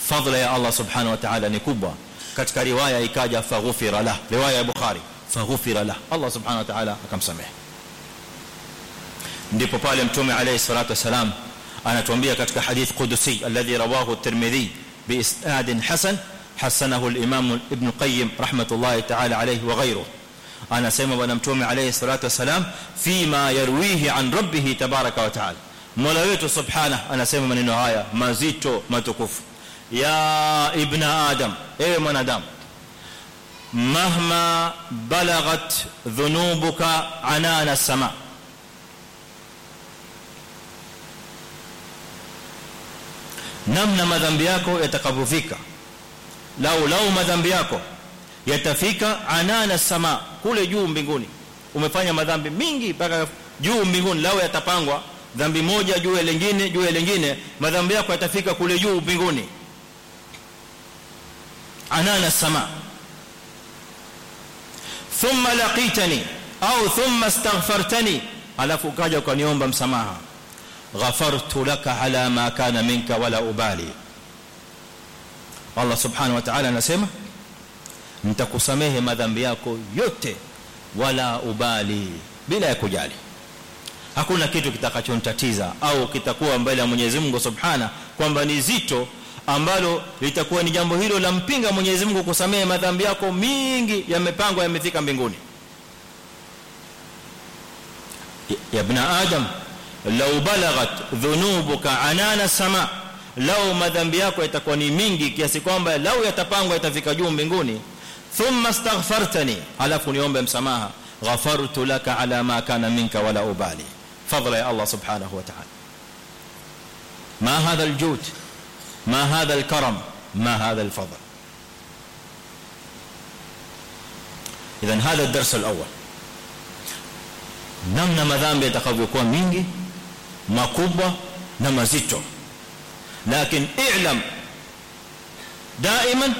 fadhila ya Allah subhanahu wa ta'ala ni kubwa katika riwaya ikaja faghfira lah riwaya ya bukhari faghfira lah Allah subhanahu wa ta'ala akamsamehe ndipo pale mtume alayhi salatu wasalam anatuambia katika hadith qudusi alladhi rawahu at-tirmidhi bi isnad hasan hasanahu al-imam ibn qayyim rahmatullahi ta'ala alayhi wa ghayruhu anasema bwana mtume alayhi salatu wasalam fima yarwihi an rabbih tabaraka wa ta'ala mola wetu subhanahu anasema maneno haya mazito matukufu ya ibn adam ewe mwanadamu mahma balagat dhunubuka anana as-sama namna madhambi yako yatakavufika lau lau madhambi yako yatafika anana sama kule juu mbinguni. Umefanya madhambi mingi paka juu mbinguni lau yatapangwa. Dhambi moja juu ya lingine juu ya lingine madhambi yako yatafika kule juu mbinguni anana sama. Thumma laqitani au thumma astaghfartani. Alafu ukaja ukaniomba msamaha. Ghafartu laka ala ma kana minka wala ubali. Allah subhanahu wa ta'ala anasema nitakusamehe madhambi yako yote wala ubali bila ya kujali. Hakuna kitu kitakachonitatiza au kitakuwa mbele ya Mwenyezi Mungu subhana kwamba ni zito ambalo litakuwa ni jambo hilo la mpinga Mwenyezi Mungu kusamehe madhambi yako mingi yamepangwa yamefika mbinguni ya ibn adam law balagat dhunubuka anana sama law madhambi yako yatakuwa ni mingi kiasi kwamba law yatapangwa yatafika juu mbinguni thumma astaghfartani alafu niombe msamaha ghafartu laka ala ma kana minka wala ubali fadla ya Allah subhanahu wa ta'ala ما هذا الجود ما هذا الكرم ما هذا الفضل. اذا هذا الدرس الأول. namna madhambi yatakavyokuwa mingi makubwa na mazito lakini i'lam دائما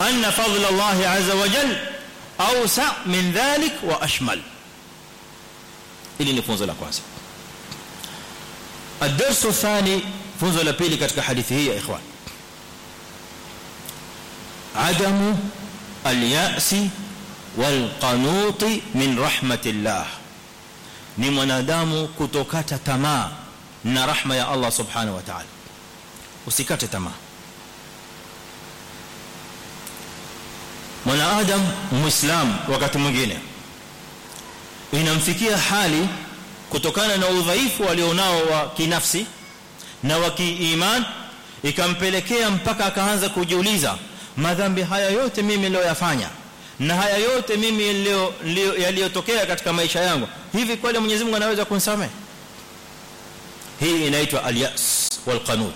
أن فضل الله عز وجل أوسع من ذلك وأشمل. ili ni funzo الدرس الثاني funzo la pili katika hadithi hii ya ikhwan. Adamu alyasi walqanuti min rahmatillah. Ni mwanadamu kutokata tamaa na rahma ya Allah subhanahu wa ta'ala. Usikate tamaa. Mwanadamu muislam wakati mwingine inamfikia hali kutokana na udhaifu alionao wa kinafsi na wa kiiman ikampelekea mpaka akaanza kujiuliza madhambi haya yote mimi niliyoyafanya na haya yote mimi leo yaliyotokea katika maisha yangu hivi kweli Mwenyezi Mungu anaweza kunisamehe? Hii inaitwa alyas wal qanut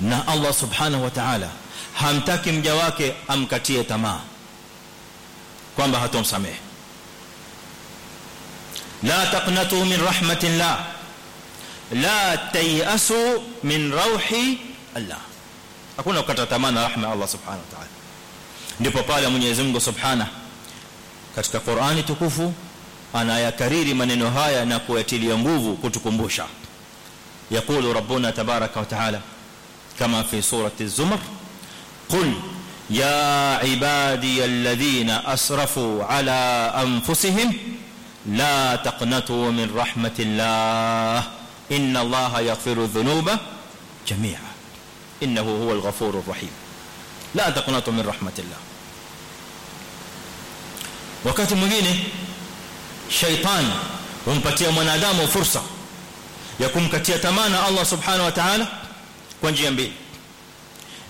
na Allah subhanahu wa ta'ala hamtaki mja wake amkatie tamaa kwamba hatomsamehe. La taqnatu min rahmatillah la tayasu min rauhi Allah hakuna kukata tamaa na rahma Allah subhanahu wa ta'ala ndipo pale Mwenyezi Mungu subhanahu katika Qur'ani tukufu anayakariri maneno haya na kuyatilia nguvu kutukumbusha يقول ربنا تبارك وتعالى كما في سوره الزمر قل يا عبادي الذين اسرفوا على انفسهم لا تقنطوا من رحمه الله inna allaha yaghfiru dhunuba jamia. Innahu huwal ghafurur rahim. La taqnatu min rahmatillah. Wakati mwingine shaytan humpatia mwanadamu fursa ya kumkatia tamana Allah subhanahu wa ta'ala kwa njia mbili.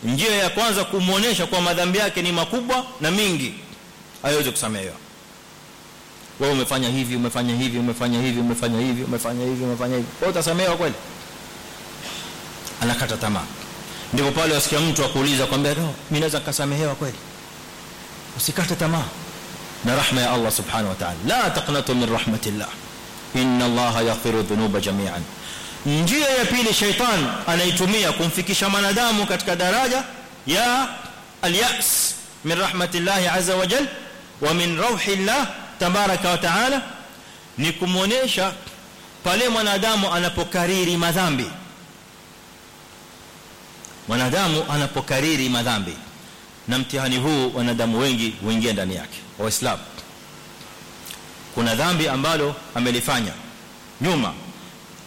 Njia ya kwanza kumuonesha kwa madhambi yake ni makubwa na mingi haiwezi kusamehewa wewe umefanya hivi umefanya hivi umefanya hivi umefanya hivi umefanya hivi umefanya hivi. Wewe utasamehewa kweli? Anakata tamaa. Ndipo pale wasikia mtu akuuliza kwambia no mimi naweza kusamehewa kweli? Usikate tamaa. Na rahma ya Allah subhanahu wa ta'ala. La taqnatu min rahmatillah. Inna Allah yaghfiru dhunuba jami'an. Njia ya pili shaytan anaitumia kumfikisha mwanadamu katika daraja ya al-ya's. Min rahmatillah azza wa jalla wa min rauhillah tabaraka wa ta'ala ni kumuonesha pale mwanadamu anapokariri madhambi mwanadamu anapokariri madhambi na mtihani huu wanadamu wengi huingia ndani yake waislamu kuna dhambi ambalo amelifanya nyuma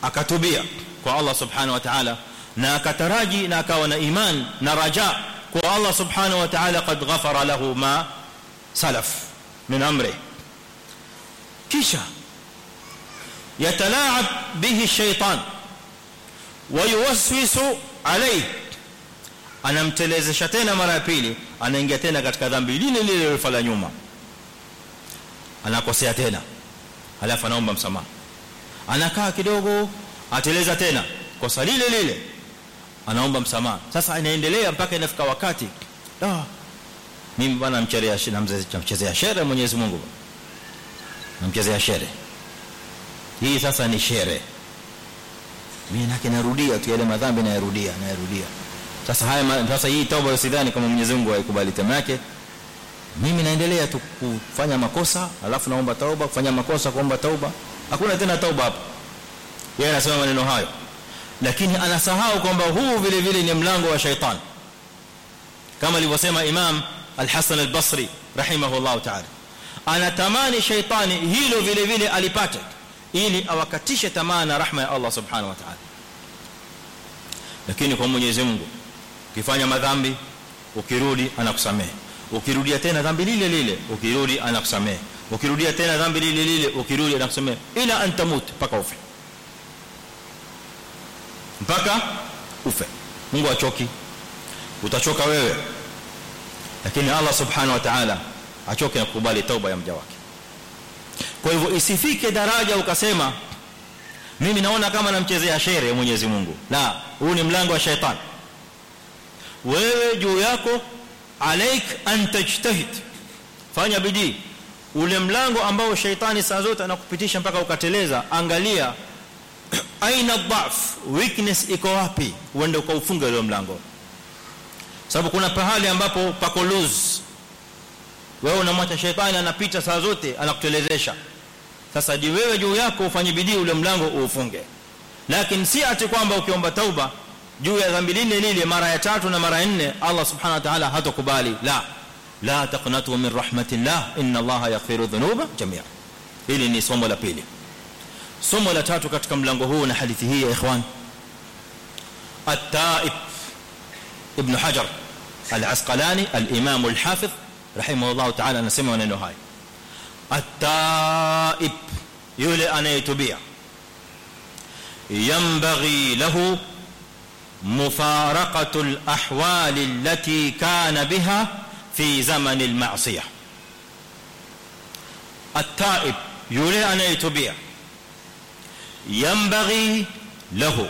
akatubia kwa Allah subhanahu wa ta'ala na akataraji na akawa na iman na raja kwa Allah subhanahu wa ta'ala qad ghafara lahu ma salaf min amri kisha yatalaab bihi ash-shaytan wa yuwaswisu alayhi. Anamtelezesha tena mara ya pili anaingia tena katika dhambi lile lile lilofala nyuma. Anakosea tena. Alafu anaomba msamaha. Anakaa kidogo ateleza tena. Kosa lile lile. Anaomba msamaha. Sasa inaendelea mpaka inafika wakati. Ah mimi bwana mcherea namchezea shere Mwenyezi Mungu namchezea shere. Hii sasa ni shere. Mimi nake narudia tu yale madhambi nayarudia nayarudia. Sasa haya sasa hii toba usidhani kama Mwenyezi Mungu haikubali tena yake. Mimi naendelea tu kufanya makosa alafu naomba tauba kufanya makosa kuomba tauba. Hakuna tena tauba hapo. Yeye anasema maneno hayo. Lakini anasahau kwamba huu vile vile ni mlango wa shaytan kama alivyosema imam al-Hasan al-Basri rahimahullah ta'ala anatamani shaytani hilo vile vile alipate ili awakatishe tamaa na rahma ya Allah subhanahu wa ta'ala. Lakini kwa Mwenyezi Mungu ukifanya madhambi ukirudi anakusamehe. Ukirudia tena dhambi lile lile ukirudi anakusamehe. Ukirudia tena dhambi lile lile ukirudi anakusamehe. Ila antamut mpaka ufe. Mpaka ufe. Mungu achoki utachoka wewe. Lakini Allah subhanahu wa ta'ala achoke na kukubali tauba ya mja wake. Kwa hivyo isifike daraja ukasema mimi naona kama namchezea shere Mwenyezi Mungu. La huu ni mlango wa shetani wewe juu yako alaik an tajtahid. Fanya bidii. Ule mlango ambao shetani saa zote anakupitisha mpaka ukateleza angalia aina dhaf weakness iko wapi? Uende ukaufunge ule mlango. Sababu kuna pahali ambapo pako loose wewe unamwacha shaitani anapita saa zote anakutelezesha sasa ji wewe juu yako ufanye bidii ule mlango uufunge lakini si ati kwamba ukiomba tauba juu ya dhambi lile lile mara ya tatu na mara ya nne Allah subhanahu wa ta'ala hatakubali la la taqnatu min rahmatillah inna Allah yaghfiru dhunuba jami'a hili ni somo la pili somo la tatu katika mlango huu na hadithi hii ya ikhwan at-taib ibn hajar al-asqalani al-imam al-hafiz rahimahullah ta'ala anasema maneno haya at-taib yule anayetubia ينبغي له مفارقه الاحوال التي كان بها fi zamani al-ma'siyah at-ta'ib yule anayetubia yambaghi lahu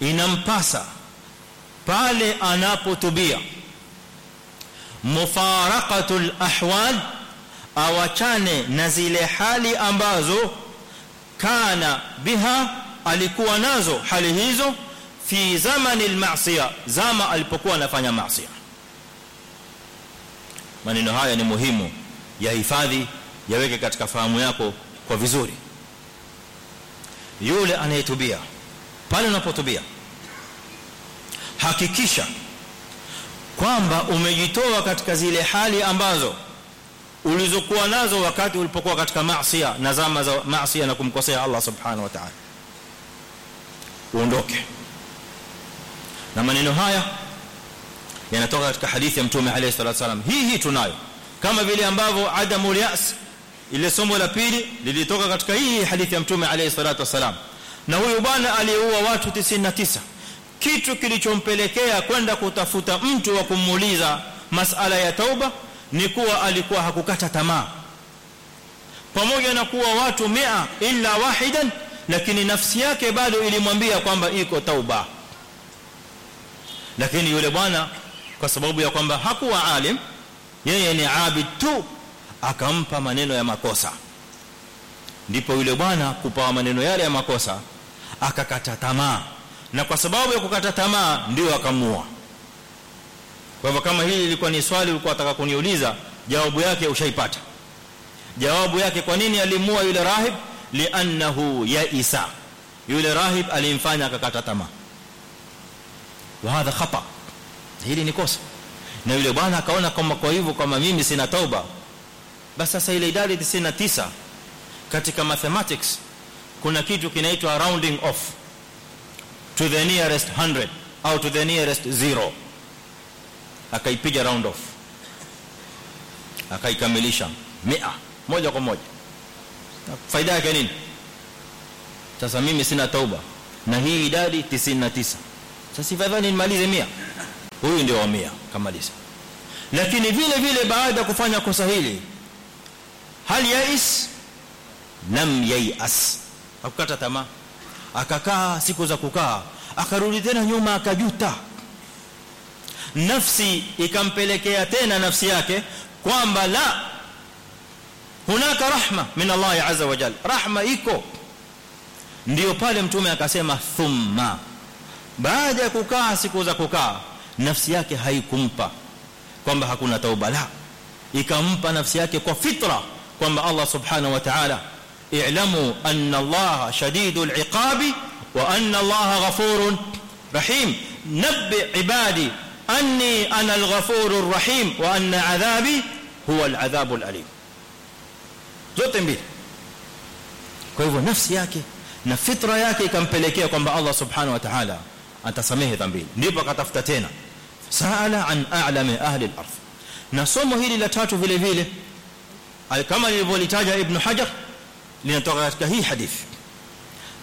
inampasa pale anapotubia mufaraqatul ahwal awachane na zile hali ambazo kana biha alikuwa nazo hali hizo fi zamani al-ma'siyah zama alipokuwa anafanya masiya maneno haya ni muhimu ya hifadhi yaweke katika fahamu yako kwa vizuri. Yule anayetubia pale unapotubia hakikisha kwamba umejitoa katika zile hali ambazo ulizokuwa nazo wakati ulipokuwa katika maasi na zama za maasi na kumkosea Allah subhanahu wa ta'ala. Uondoke. Na maneno haya yanatoka katika hadithi ya mtume alayhi salatu wasallam hii hii tunayo. Kama vile ambavyo adamul yas ile somo la pili lilitoka katika hii hadithi ya mtume alayhi salatu wasallam na huyu bwana aliyeua watu 99 kitu kilichompelekea kwenda kutafuta mtu wa kumuuliza masala ya tauba ni kuwa alikuwa hakukata tamaa. Pamoja na kuwa watu 100 illa wahidan lakini nafsi yake bado ilimwambia kwamba iko tauba. Lakini yule bwana kwa sababu ya kwamba hakuwa alim yeye ni abid tu akampa maneno ya makosa. Ndipo yule bwana kupawa maneno yale ya makosa akakata tamaa na kwa sababu ya kukata tamaa ndio akamua kwa hivyo kama hili lilikuwa ni swali ulikuwa unataka kuniuliza jawabu yake ushaipata. Jawabu yake kwa nini alimua yule rahib? Li'annahu ya'isa. Yule rahib alimfanya akakata tamaa. Wa hadha khata. Hili ni kosa. Na yule bwana akaona kama kwa hivyo kama mimi sina tauba. Basi sasa ile idadi 99 katika mathematics kuna kitu kinaitwa rounding off to the nearest 100 au to the nearest zero. Akaipiga round off. Akaikamilisha 100 moja kwa moja. Faida yake nini? Sasa mimi sina tauba na hii idadi 99 sasa ifadhani nimalize 100 huyu ndio wa 100 kamaliza. Lakini vile vile baada ya kufanya kosa hili hal yais lam yais. Akukata tamaa akakaa siku za kukaa akarudi tena nyuma akajuta nafsi ikampelekea tena nafsi yake kwamba la hunaka rahma min Allah azza wa jalla rahma iko ndio pale mtume akasema thumma baada ya kukaa siku za kukaa nafsi yake haikumpa kwamba hakuna tauba la ikampa nafsi yake kwa fitra kwamba Allah subhanahu wa ta'ala اعلموا ان الله شديد العقاب وان الله غفور رحيم نبئ عبادي اني أنا الغفور الرحيم وان عذابي هو العذاب الالم zote mbili kwa hivyo nafsi yake na fitra yake ikampelekea kwamba Allah subhanahu wa ta'ala atasamehe dhambi ndipo akatafuta tena saala an a'lami ahli al-ardh na somo hili la tatu vile vile kama lilivyolitaja ibn hajar linatoka katika hii hadithi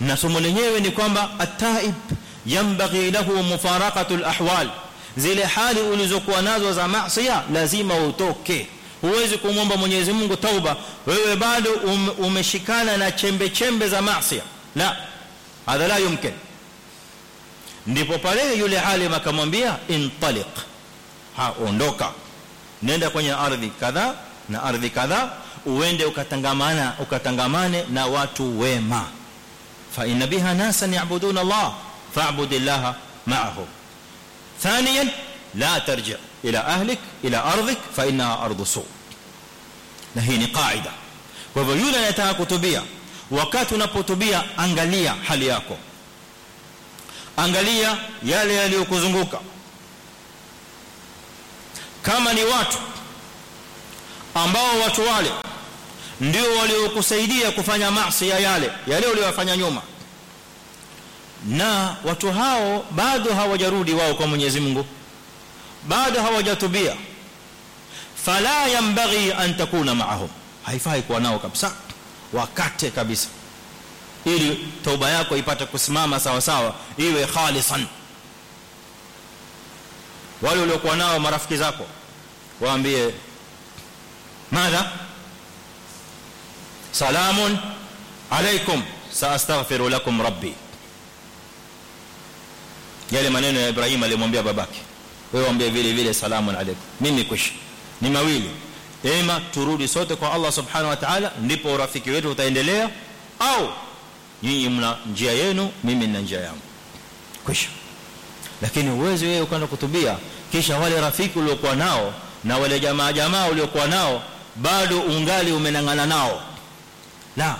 na somo lenyewe ni kwamba at-taib yanbaghi lahu mufaraqatu al-ahwal zile hali ulizokuwa nazo za maasi lazima utoke huwezi kumwomba Mwenyezi Mungu tauba wewe bado um, umeshikana na chembe chembe za maasi la hadha la yumkin ndipo pale yule alim akamwambia intaliq ha ondoka nenda kwenye ardhi kadha na ardhi kadha uende ukatangamana ukatangamane na watu wema fa inna biha nasan ya'buduna Allah fa'budillaha ma'ahum ثانيا لا ترجع إلى اهلك إلى ارضك فانها ارض سوء na hii ni kaida kwa hivyo yule anayetaka kutubia wakati unapotubia angalia hali yako angalia yale yaliyokuzunguka kama ni watu ambao watu wale ndio waliokusaidia kufanya maasi ya yale yale uliyofanya nyuma. Na watu hao bado hawajarudi wao kwa Mwenyezi Mungu. Bado hawajatubia. Fala yambaghi an takuna ma'ahum. Haifai kuwa nao kabisa. Wakate kabisa. Ili tauba yako ipate kusimama sawa sawa iwe khalisan. Wale waliokuwa nao marafiki zako waambie madha salamun alaykum. Saastaghfiru lakum rabbi. Yale maneno ya Ibrahim alimwambia babake. Wewe waambie vile vile salamun alaykum. Mimi kushi ni mawili. Ema turudi sote kwa Allah subhanahu wa ta'ala ndipo urafiki wetu utaendelea au nyinyi mna njia yenu mimi nina njia yangu. Kwisha lakini uwezi wewe ukaenda kutubia kisha wale rafiki uliokuwa nao na wale jamaa jamaa uliokuwa nao bado ungali umenangana nao la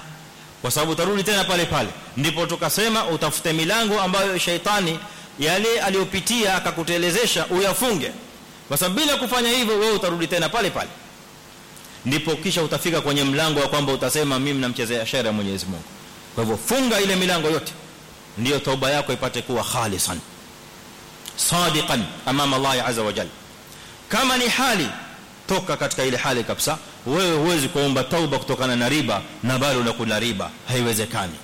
kwa sababu tarudi tena pale pale. Ndipo tukasema utafute milango ambayo shaitani yale aliyopitia akakutelezesha uyafunge. Kwa sababu bila kufanya hivyo wewe utarudi tena pale pale. Ndipo kisha utafika kwenye mlango wa kwamba utasema mimi namchezea sharia Mwenyezi Mungu. Kwa hivyo funga ile milango yote. Ndio toba yako ipate kuwa khalisan sadiqan amama Allah azza wa jalla. Kama ni hali toka katika ile hali kabisa wewe huwezi kuomba tauba kutokana na riba na bado unakula riba haiwezekani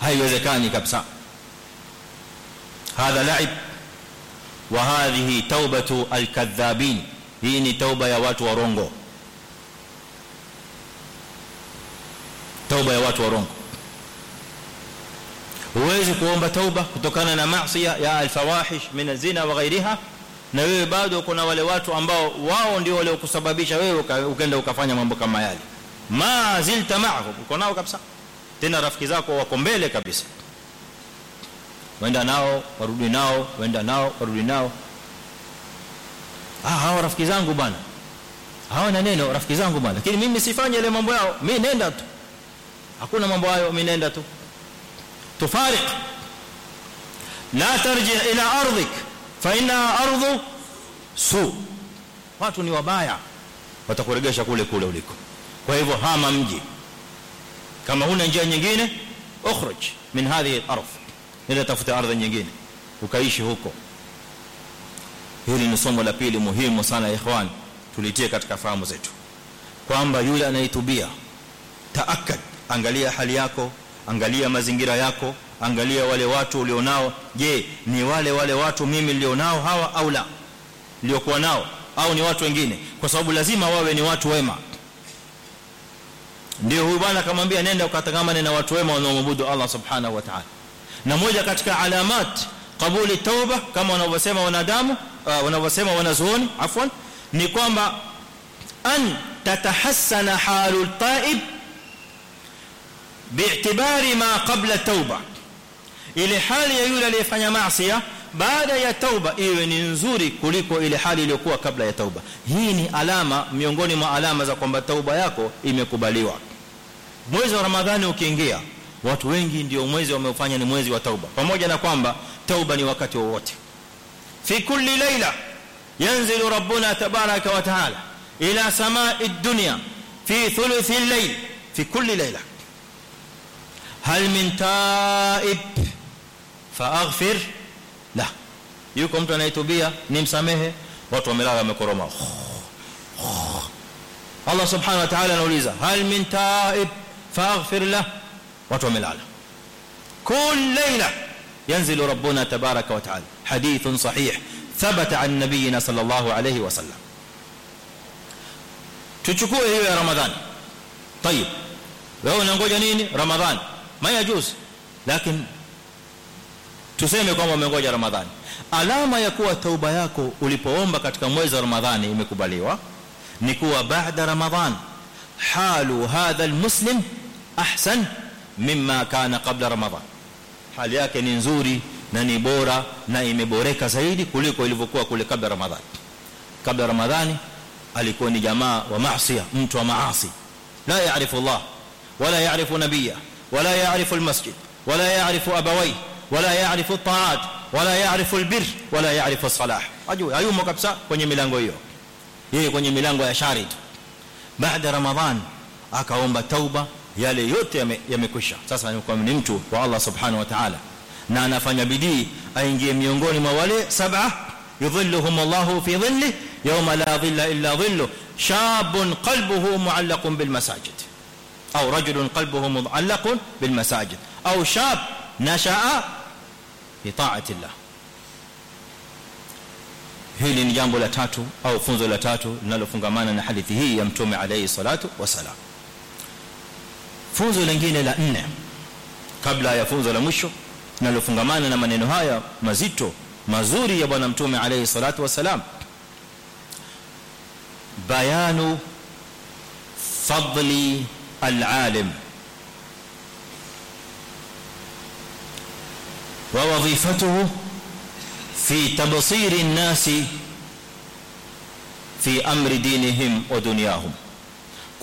haiwezekani kabisa hadha la'ib wa hadhihi taubatu alkadhabin hii ni tauba ya watu warongo tauba ya watu warongo huwezi kuomba tauba kutokana na maasi ya alfawahish min azina wa ghairiha na wewe bado kuna wale watu ambao wao ndio wale kusababisha wewe ukaenda ukafanya mambo kama yale. Ma zilta ma'ahum uko nao kabisa? Tena rafiki zako wako mbele kabisa. Wenda nao warudi nao wenda nao warudi nao. Ah hao rafiki zangu bwana hawana neno rafiki zangu bwana lakini mimi sifanye ile mambo yao. Mimi nenda tu. Hakuna mambo hayo mimi nenda tu. Tufariq. La tarji ila ardhik fa inna ardhu su. Watu ni wabaya. Watakuregesha kule kule uliko. Kwa hivyo hama mji. Kama huna njia nyingine ukhruj min hadhihi al-ardh tafuta ardhi nyingine. Ukaishi huko. Hili ni somo la pili muhimu sana ikhwan. Tulitie katika fahamu zetu. Kwamba yule anaitubia taakkad angalia hali yako angalia mazingira yako angalia wale watu ulionao je ni wale wale watu mimi nilionao hawa au la niliokuwa nao au ni watu wengine kwa sababu lazima wawe ni watu wema ndio huyu bwana akamwambia nenda ukatangamane na watu wema wanaomwabudu Allah subhanahu wa ta'ala na moja katika alamat qabuli tauba kama wanavyosema wanadamu wanavyosema wanazuoni afwan ni kwamba an tatahassana halul taib bi'tibari ma qabla tauba ile hali ya yule aliyefanya maasi baada ya tauba iwe ni nzuri kuliko ile hali iliyokuwa kabla ya tauba. Hii ni alama miongoni mwa alama za kwamba tauba yako imekubaliwa. Mwezi wa ramadhani ukiingia watu wengi ndio mwezi wameufanya ni mwezi wa tauba. Pamoja na kwamba tauba ni wakati wowote. Fi kulli laila yanzilu rabbuna tabaraka wa taala ila samaa'i dunya fi thuluthi al-layl fi kulli laila hal min taib faaghfir la yuko mtu anayetubia nimsamehe watu wamelala wamekoroma Allah subhanahu wa ta'ala anauliza hal min taib faaghfir la watu wamelala كل ليله ينزل ربنا تبارك وتعالى حديث صحيح ثبت عن نبينا صلى الله عليه وسلم tuchukue hiyo ya ramadhani طيب wewe unangoja nini ramadhani ma yajuz lakini tuseme kwamba umengoja ramadhani alama ya kuwa tauba yako ulipoomba katika mwezi wa ramadhani imekubaliwa ni kuwa baada ramadhan halu hadha almuslim ahsan mimma kana qabla ramadhan hali yake ni nzuri na ni bora na imeboreka zaidi kuliko ilivyokuwa kule kabla ramadhani kabla ramadhani alikuwa ni jamaa wa maasi mtu wa maasi la yaarifu Allah wala yaarifu nabiyya wala yaarifu almasjid wala yaarifu abawayhi wala yaarifu at-ta'at wala yaarifu albir wala yaarifu as-salah ajua hayumo kabisa kwenye milango hiyo yeye kwenye milango ya shari tu baada ramadhan akaomba tauba yale yote yamekwisha sasa ni mtu wa Allah subhanahu wa ta'ala na anafanya bidii aingie miongoni mwa wale saba yudhilluhum Allah fi dhilli yawma la dhilla illa dhillu shabun qalbuhu mu'allaqun bil masajid au rajulun qalbuhu mu'allaqun bil masajid au shab nasha'a fi ta'ati Allah hili ni jambo la tatu au funzo la tatu linalofungamana na hadithi hii ya mtume alayhi salatu wasalam funzo lingine la nne kabla ya funzo la mwisho linalofungamana na maneno haya mazito mazuri ya bwana mtume alayhi salatu wasalam bayanu fadli al-alim ووظيفته في تبصير الناس في امر دينهم ودنياهم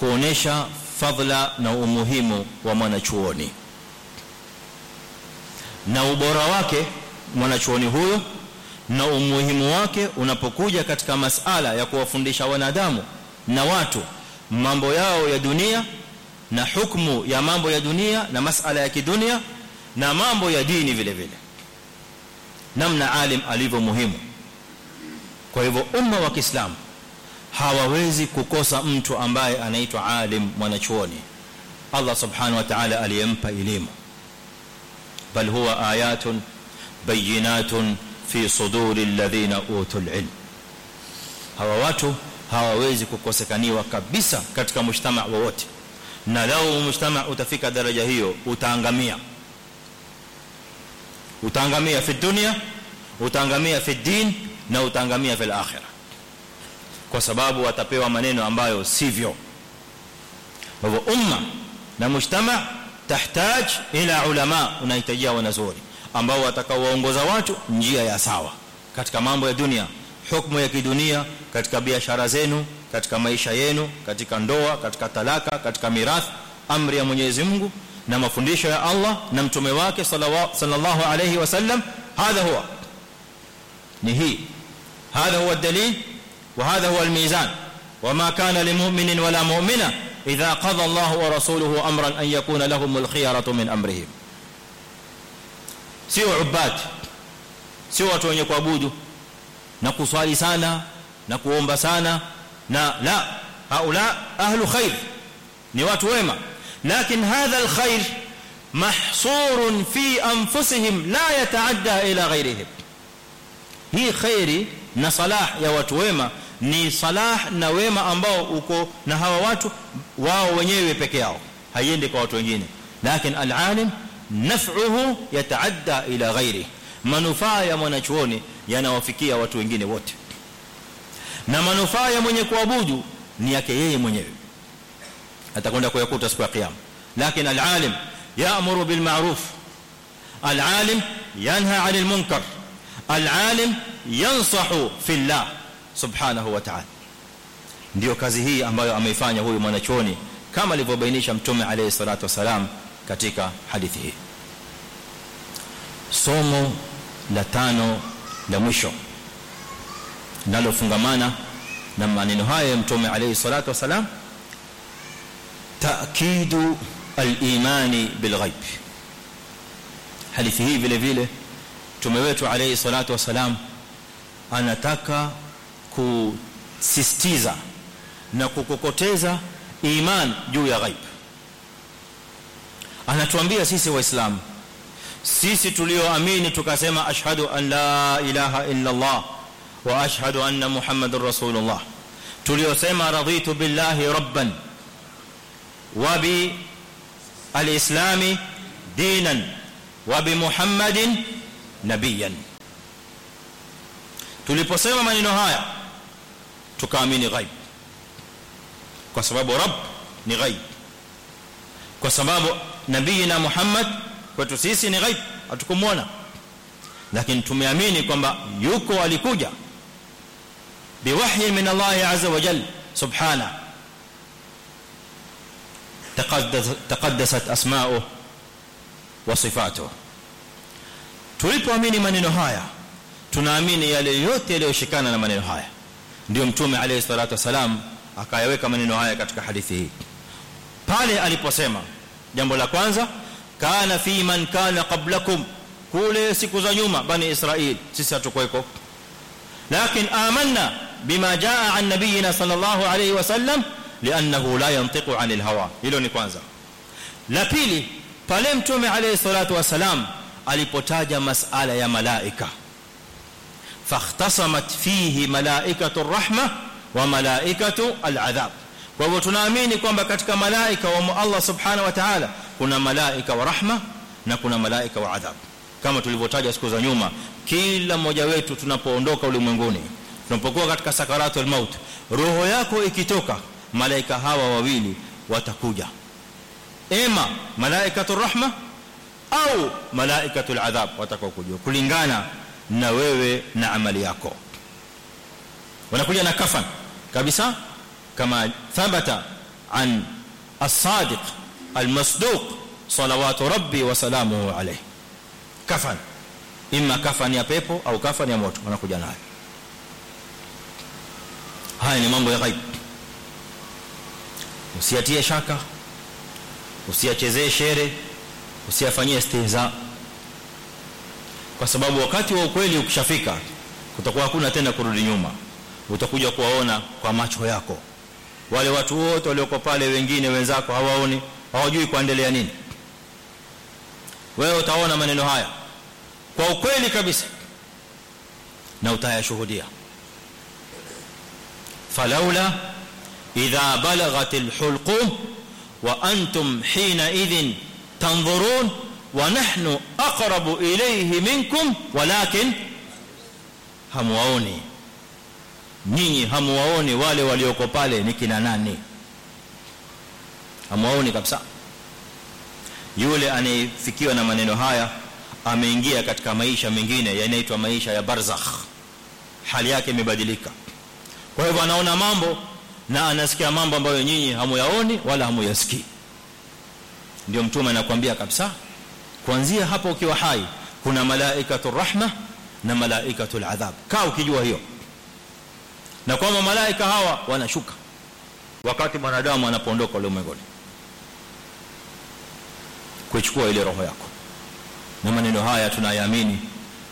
kuonesha fadhila na umuhimu wa mwanachuoni na ubora wake mwanachuoni huyo na umuhimu wake unapokuja katika masala ya kuwafundisha wanadamu na watu mambo yao ya dunia na hukumu ya mambo ya dunia na masala ya kidunia na mambo ya dini vile vile. Namna alim alivyo muhimu. Kwa hivyo umma wa Kiislamu hawawezi kukosa mtu ambaye anaitwa alim mwanachuoni. Allah subhanahu wa ta'ala aliyempa elimu. Bal huwa ayatun bayinatun fi suduri alladhina utul ilm. Hawa watu hawawezi kukosekaniwa kabisa katika mshtama wowote. Na lao mshtama utafika daraja hiyo utaangamia utaangamia fi dunya utaangamia fi din na utaangamia fi akhirah. Kwa sababu watapewa maneno ambayo sivyo. Kwa hivyo umma na mujtama tahtaj ila ulama unahitajia wanazuri ambao watakaoongoza watu njia ya sawa katika mambo ya dunia hukumu ya kidunia katika biashara zenu katika maisha yenu katika ndoa katika talaka katika mirathi amri ya Mwenyezi Mungu na mafundisho ya Allah na mtume wake sallallahu alayhi wasallam hadha huwa ni hii hadha huwa dalil وهذا هو الميزان وما كان لمؤمن ولا مؤمنه اذا قضى الله ورسوله امرا ان يكون لهم الخيره من امرهم sio ubad sio watu wenye kuabudu na kuswali sana na kuomba sana na la haula ahlu khair ni watu wema lakini hadha alkhair mahsurun fi anfusihim la yataadda ila ghayrihim hii khairi na salah ya watu wema ni salah na wema ambao uko na hawa watu wao wenyewe peke yao haiendi kwa watu wengine lakini alalim naf'uhu yataadda ila ghairi manufaa ya mwanachuoni yanawafikia watu wengine wote na manufaa ya mwenye kuabudu ni yake yeye mwenyewe atakwenda kuyakuta siku ya kiyama lakini alalim ya'muru bil ma'ruf alalim yanha 'anil munkar alalim yansahu fillah subhanahu wa ta'ala ndio kazi hii ambayo ameifanya huyu mwanachuoni kama alivyobainisha mtume alayhi salatu wasalam katika hadithi hii somo la tano la mwisho linalofungamana na maneno haya ya mtume alayhi salatu wasalam al-imani bil ghaib hadithi hii vile vile mtume wetu alayhi salatu wasalam anataka kusisitiza na kukokoteza iman juu ya ghaib anatuambia sisi waislamu sisi tulioamini tukasema ashhadu an la ilaha illa allah wa ashhadu anna muhammadar rasulullah tuliosema raditu billahi rabban dinan wa bi muhammadin nabiyan tuliposema maneno haya tukaamini ghaib kwa sababu rabb ni ghaib kwa sababu nabii na Muhammad kwetu sisi ni ghaib hatukumwona lakini tumeamini kwamba yuko alikuja biwahyi min Allah azza wa jalla subhana taqaddasat asma'uhu wa sifatuhu tulipoamini maneno haya tunaamini yale yote yaliyoshikana na maneno haya ndio mtume alayhi salatu wasalam akayaweka maneno haya katika hadithi hii pale aliposema jambo la kwanza kana fi man kana qablakum kule siku za nyuma bani israil sisi hatukweko lakini amanna bima jaa an nabiyina sallallahu alayhi wasallam li'annahu la yantiqu 'anil hawa hilo ni kwanza la pili pale mtume alayhi salatu wasalam alipotaja masala ya malaika fakhtasamat fihi malaikatu rahma wa malaikatu al'adhab kwa hivyo tunaamini kwamba katika malaika wa Allah subhanahu wa ta'ala kuna malaika wa rahma na kuna malaika wa adhab kama tulivyotaja siku za nyuma kila mmoja wetu tunapoondoka ulimwenguni tunapokuwa katika sakaratul maut roho yako ikitoka malaika hawa wawili watakuja ema malaikatur rahma au malaikatul adhab watakokuja kulingana na wewe na amali yako wanakuja na kafan kabisa kama thabata an as-sadiq al-masduq salawatu rabbi wa salamuhu alayhi kafan imma kafan ya pepo au kafan ya moto wanakuja nayo haya ni mambo ya ghaib usiatie shaka. Usiachezee shere. Usiyafanyie stehza kwa sababu wakati wa ukweli ukishafika kutakuwa hakuna tena kurudi nyuma. Utakuja kuwaona kwa macho yako. Wale watu wote walioko pale wengine wenzako hawaoni hawajui kuendelea nini. Wewe utaona maneno haya. Kwa ukweli kabisa. Na utayashuhudia. Falaula idha balaghat alhulqum wa antum hina idhin tanzurun wa nahnu aqrabu ilayhi minkum walakin hamuwaoni nyinyi hamuwaoni wale walioko pale ni kina nani hamuwaoni kabisa yule anayefikiwa na maneno haya ameingia katika maisha mengine yanaitwa maisha ya barzakh hali yake imebadilika kwa hivyo anaona mambo na anasikia mambo ambayo nyinyi hamuyaoni wala hamuyasikii. Ndio mtume anakuambia kabisa kuanzia hapo ukiwa hai kuna malaikatur rahma na malaikatul adhab. Kaa ukijua hiyo. Na kwamba malaika hawa wanashuka wakati mwanadamu anapoondoka ulimwenguni. Kuchukua ile roho yako. Na maneno haya tunayaamini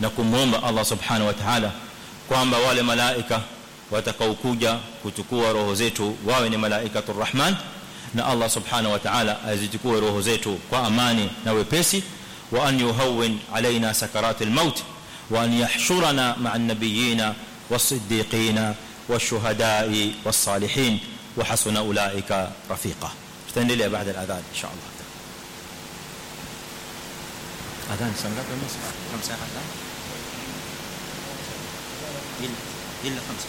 na kumwomba Allah subhanahu wa ta'ala kwamba wale malaika watakaokuja kuchukua roho zetu wawe ni malaikatur rahman na Allah subhanahu wa ta'ala azichukue roho zetu kwa amani na wepesi wa an yuhawwin alaina sakaratil maut wa an yahshurana ma'an nabiyina was-siddiqina wash-shuhada'i was-salihin wa hasuna ulaika rafiqa tutaendelea baada al-adhan insha Allah adhan sangapi masa khamsa adhan illa illa khamsa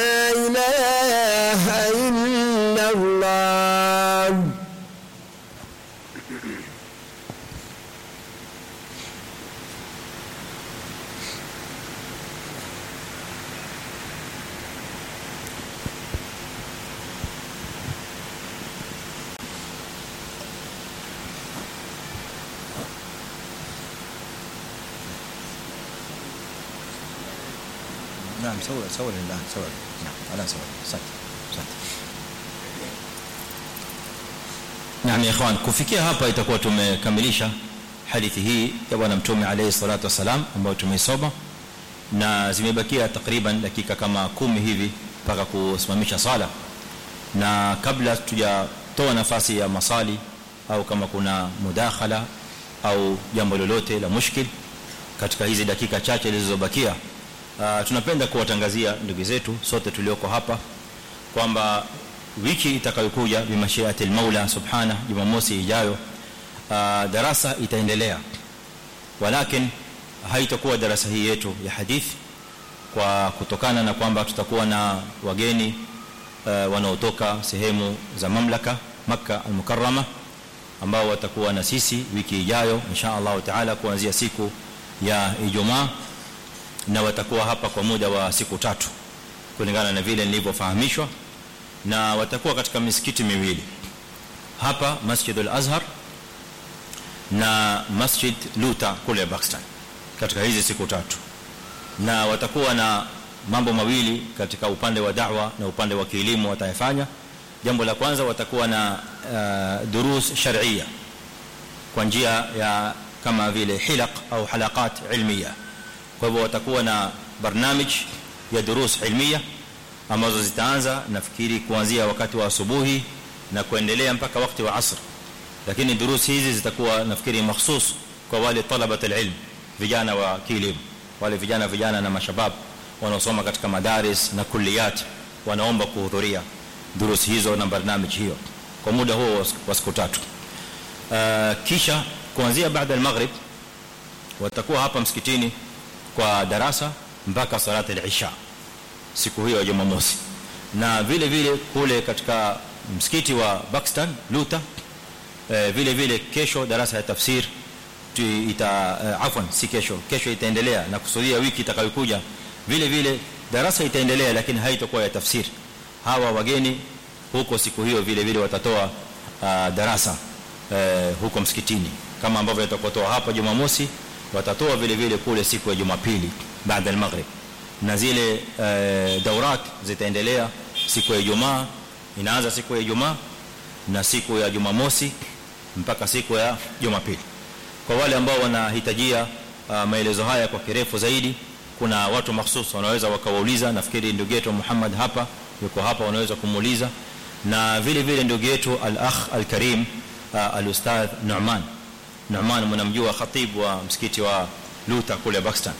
Naam ikhwan kufikia hapa itakuwa tumekamilisha hadithi hii ya bwana mtume alayhi salatu wasalam ambayo tumeisoma na zimebakia takriban dakika kama kumi hivi mpaka kusimamisha sala na kabla tujatoa nafasi ya masali au kama kuna mudakhala au jambo lolote la mushkil katika hizi dakika chache zilizobakia tunapenda kuwatangazia ndugu zetu sote tulioko hapa kwamba wiki itakayokuja bimashiati almaula subhana jumamosi ijayo uh, darasa itaendelea. Walakin haitakuwa darasa hii yetu ya hadithi kwa kutokana na kwamba tutakuwa na wageni uh, wanaotoka sehemu za mamlaka Makka al-Mukarrama ambao watakuwa na sisi wiki ijayo insha Allah taala kuanzia siku ya Ijumaa na watakuwa hapa kwa muda wa siku tatu kulingana na vile nilivyofahamishwa na watakuwa katika misikiti miwili. Hapa Masjid al-Azhar na Masjid Luta kule Pakistan katika hizi siku tatu. Na watakuwa na mambo mawili katika upande wa da'wa na upande wa kielimu watayafanya. Jambo la kwanza watakuwa na uh, durus sharia kwa njia ya kama vile hilaq au halaqat ilmiya. Kwa hivyo watakuwa na barnamij ya durus ilmiya ambazo zitaanza nafikiri kuanzia wakati wa asubuhi na kuendelea mpaka wakati wa asr. Lakini durusi hizi zitakuwa nafikiri mahsus kwa wale talabat alilm vijana wa kielimu. Wale vijana vijana na mashabab wanaosoma katika madaris na kulliyat wanaomba kuhudhuria durusi hizo na barnamiji hiyo kwa muda huo wa siku tatu. Uh, kisha kuanzia baada ya maghrib watakuwa hapa msikitini kwa darasa mpaka salat al-isha siku hiyo ya Jumamosi. Na vile vile kule katika msikiti wa Pakistan Luta eh, vile vile kesho darasa ya tafsir ita uh, afwan si kesho kesho itaendelea na kusudia wiki itakayokuja. Vile vile darasa itaendelea lakini haitakuwa ya tafsir. Hawa wageni huko siku hiyo vile vile watatoa uh, darasa uh, huko msikitini. Kama ambavyo watakotoa hapa Jumamosi watatoa vile vile kule siku ya Jumapili baada ya maghrib na zile e, daurat zitaendelea siku ya Ijumaa inaanza siku ya Ijumaa na siku ya Jumamosi mpaka siku ya Jumapili. Kwa wale ambao wanahitajia uh, maelezo haya kwa kirefu zaidi kuna watu mahsusi wanaweza wakawauliza. Nafikiri ndugu yetu Muhammad hapa yuko hapa wanaweza kumuuliza. Na vile vile ndugu yetu al-akh al-karim uh, al-ustadh Nu'man. Nu'man mnamjua khatib wa msikiti wa Luta kule Pakistan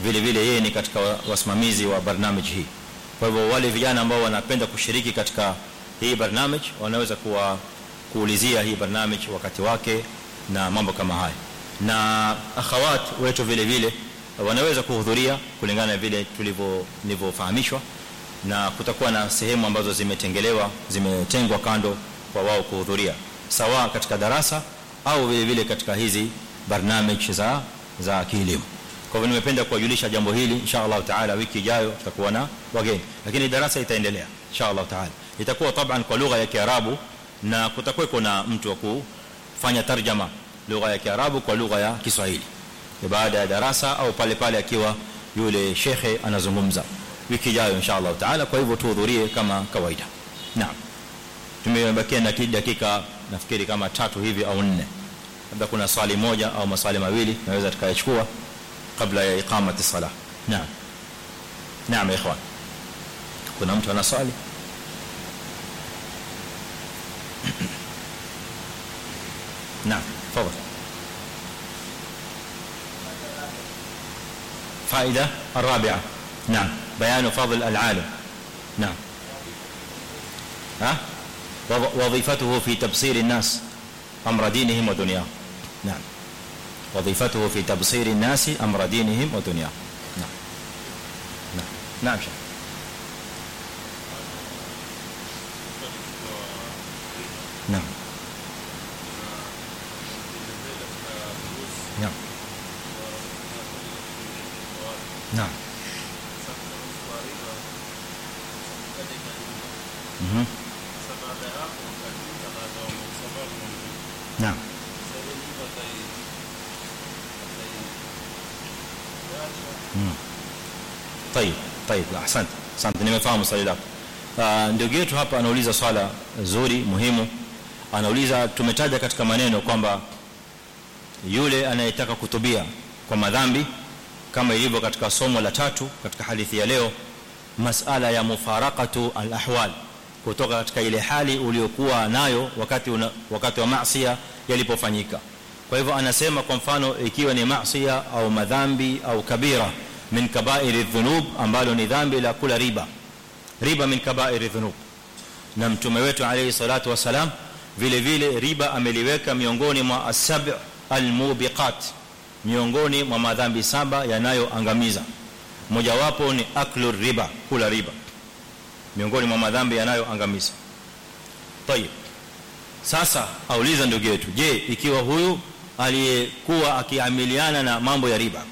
vile vile yeye ni katika wasimamizi wa programu hii. Kwa hivyo wale vijana ambao wanapenda kushiriki katika hii programu wanaweza kuwa kuulizia hii programu wakati wake na mambo kama haya na akhawat wetu vile vile wanaweza kuhudhuria kulingana na vile tulivyo nilivyofahamishwa na kutakuwa na sehemu ambazo zimetengelewa zimetengwa kando kwa wao kuhudhuria. Sawa katika darasa au vile vile katika hizi programu za za kielimu kwa hivyo nimependa kuwajulisha jambo hili inshallah taala wiki ijayo tutakuwa na wageni. Lakini darasa itaendelea inshallah taala. Itakuwa taban kwa lugha ya kiarabu na kutakuwa kuna mtu wa kufanya tarjama lugha ya kiarabu kwa lugha ya kiswahili. Baada ya darasa au pale pale akiwa yule shekhe anazungumza. Wiki ijayo inshallah taala. Kwa hivyo tuhudhurie kama kawaida. Naam. Tumebakia na dakika nafikiri kama tatu hivi au nne. Labda kuna swali moja au maswali mawili naweza tukayachukua kabla ya iqamati salah naam naam ikhwan kuna mtu ana swali نعم تفضل. فائدة الرابعة. نعم. بيان فضل العالم. نعم. ها؟ وظيفته في تبصير الناس أمر دينهم ودنياهم. نعم. وظيفته في تبصير الناس أمر دينهم ودنياهم نعم. نعم. نعم شيخ. نعم. Nimefahamu swali lako. Uh, ndugu yetu hapa anauliza swala zuri muhimu. Anauliza tumetaja katika maneno kwamba yule anayetaka kutubia kwa madhambi kama ilivyo katika somo la tatu katika hadithi ya leo masala ya mufaraqatu al-ahwal kutoka katika ile hali uliyokuwa nayo wakati una, wakati wa maasi yalipofanyika. Kwa hivyo anasema kwa mfano ikiwa ni maasi au madhambi au kabira min kaba'iri dhunub ambalo ni dhambi la kula riba riba min kaba'iri dhunub. Na mtume wetu alayhi salatu wasalam vile vile riba ameliweka miongoni mwa asab' almubiqat miongoni mwa madhambi saba yanayoangamiza. Mojawapo ni aklu riba kula riba. Miongoni mwa madhambi yanayoangamiza. Tayeb sasa auliza ndugu yetu je ikiwa huyu aliyekuwa akiamiliana na mambo ya riba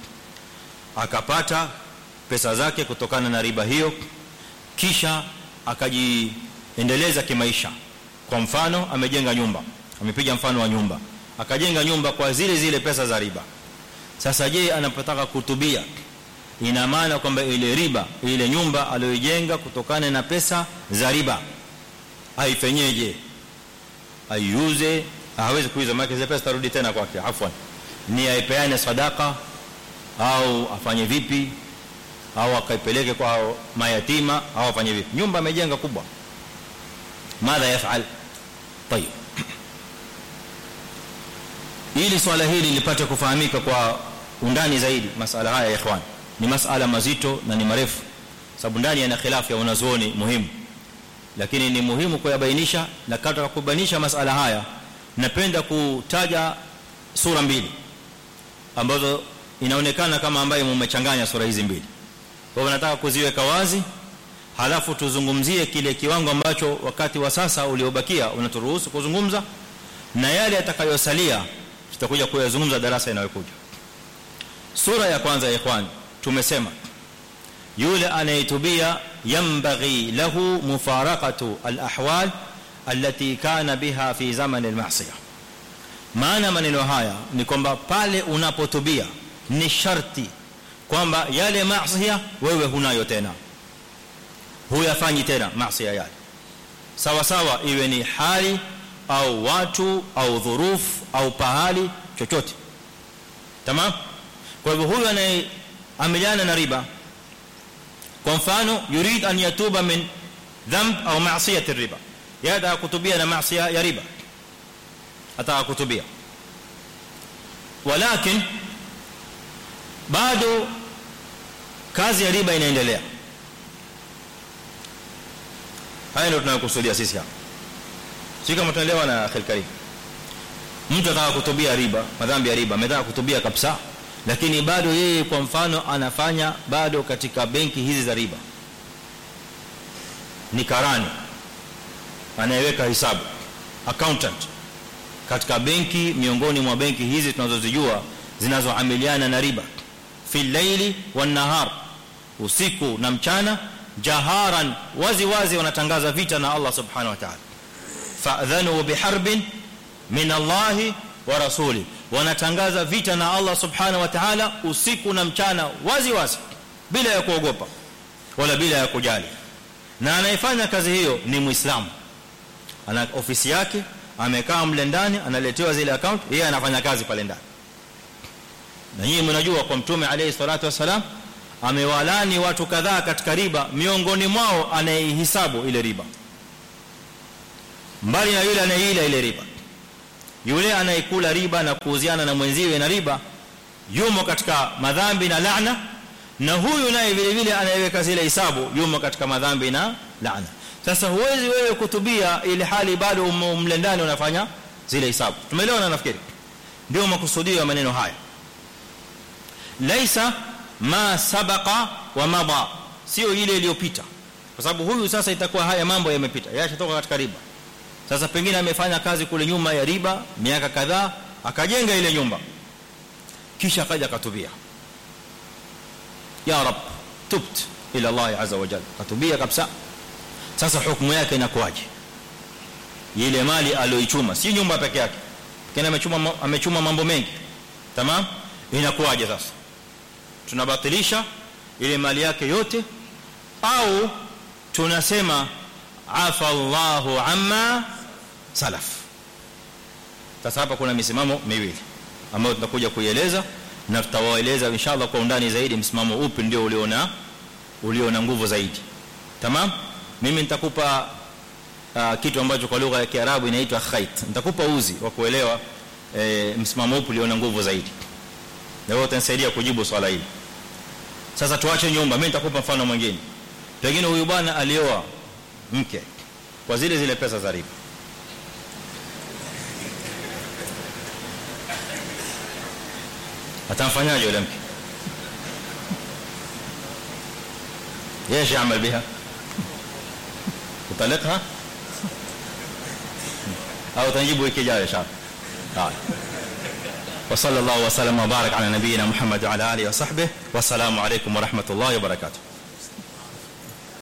akapata pesa zake kutokana na riba hiyo kisha akajiendeleza kimaisha. Kwa mfano amejenga nyumba. Amepiga mfano wa nyumba. Akajenga nyumba kwa zile zile pesa za riba. Sasa je anapotaka kutubia? Ina maana kwamba ile riba ile nyumba aliyojenga kutokana na pesa za riba aifenyeje aiuze hawezi kuuza. Maana zile pesa tarudi tena kwake. Afwan. Ni aipeane sadaka au afanye vipi au akaipeleke kwa mayatima au afanye vipi nyumba amejenga kubwa. Madha yafal? Tayib ili swala hili lipate kufahamika kwa undani zaidi masala haya ikhwan ni masala mazito na ni marefu sababu ndani yana khilafu ya wanazuoni muhimu. Lakini ni muhimu kuyabainisha na kata kubainisha masala haya napenda kutaja sura mbili ambazo inaonekana kama ambaye mumechanganya sura hizi mbili kwa wanataka nataka kuziweka wazi. Halafu tuzungumzie kile kiwango ambacho wakati wa sasa uliobakia unaturuhusu kuzungumza. Na yale yatakayosalia tutakuja kuyazungumza darasa inayokuja. Sura ya kwanza ya ikhwan tumesema yule anayetubia yambaghi lahu mufaraqatu alahwal allati kana biha fi zaman almasiyah. Maana maneno haya ni kwamba pale unapotubia ni sharti kwamba yale maasi wewe hunayo tena huyafanyi tena maasi yale sawa sawa iwe ni hali au watu au dhuruf au pahali chochote tamam kwa hivyo huyu anayeamiliana na riba kwa mfano yurid an yatuba min dhanb au ma'siyati riba yada kutubia na maasi ya riba ataka kutubia walakin bado kazi ya riba inaendelea. Haya ndio tunayokusudia sisi hapa. Sio kama tunaelewa na akhil karim. Mtu ataka kutubia riba madhambi ya riba ametaka kutubia kabisa lakini bado yeye kwa mfano anafanya bado katika benki hizi za riba. Ni karani. Anayeweka hisabu. Accountant. Katika benki miongoni mwa benki hizi tunazozijua zinazoamiliana na riba. Fi laili wan nahar usiku na mchana jaharan wazi wazi wanatangaza vita na Allah subhanahu wa ta'ala. Fa'dhanu biharbin min Allah wa rasuli. Wanatangaza vita na Allah subhanahu wa ta'ala usiku na mchana wazi wazi bila ya kuogopa wala bila ya kujali. Na anayefanya kazi hiyo ni muislamu. Ana ofisi yake amekaa mle ndani analetewa zile account yeye anafanya kazi pale ndani. Na nyinyi mnajua kwa mtume alayhi salatu wasalam amewalani watu kadhaa katika riba miongoni mwao anayehisabu ile riba. Mbali na yule anayeila ile riba yule anayekula riba na kuuziana na mwenziwe na riba yumo katika madhambi na laana na huyu naye vile vile anayeweka zile hisabu yumo katika madhambi na laana. Sasa huwezi wewe kutubia ile hali bado umle ndani unafanya zile hisabu. Tumeelewana nafikiri? Ndio makusudio ya maneno haya. Laisa ma sabaqa wa mada sio ile iliyopita. Kwa sababu huyu sasa itakuwa haya mambo yamepita. Yashatoka katika riba. Sasa pengine amefanya kazi kule nyuma ya riba miaka kadhaa akajenga ile nyumba. Kisha akaja akatubia. Ya rab tubt ila Allah azza wa jalla. Katubia kabisa. Sasa hukumu yake inakuwaje? Ile mali aliyoichuma si nyumba peke yake. Kena amechuma amechuma mambo mengi. Tamam? Inakuwaje sasa tunabatilisha ile mali yake yote au tunasema afa Allahu amma salaf. Sasa hapa kuna misimamo miwili ambayo tutakuja kuieleza na tutawaeleza inshallah kwa undani zaidi msimamo upi ndio uliona uliona nguvu zaidi. Tamam? Mimi nitakupa uh, kitu ambacho kwa lugha ya Kiarabu inaitwa khait. Nitakupa uzi wa kuelewa e, msimamo upi uliona nguvu zaidi. Na wewe utanisaidia kujibu swala hili sasa tuache nyumba mimi nitakupa mfano mwingine pengine huyu bwana alioa mke kwa zile zile pesa za riba atamfanyaje yule mke ايش يعمل بها يطلقها او تنجيب wiki ijayo inshallah haya وصلى الله وسلم وبارك على نبينا محمد وعلى آله وصحبه. والسلام عليكم ورحمة الله وبركاته.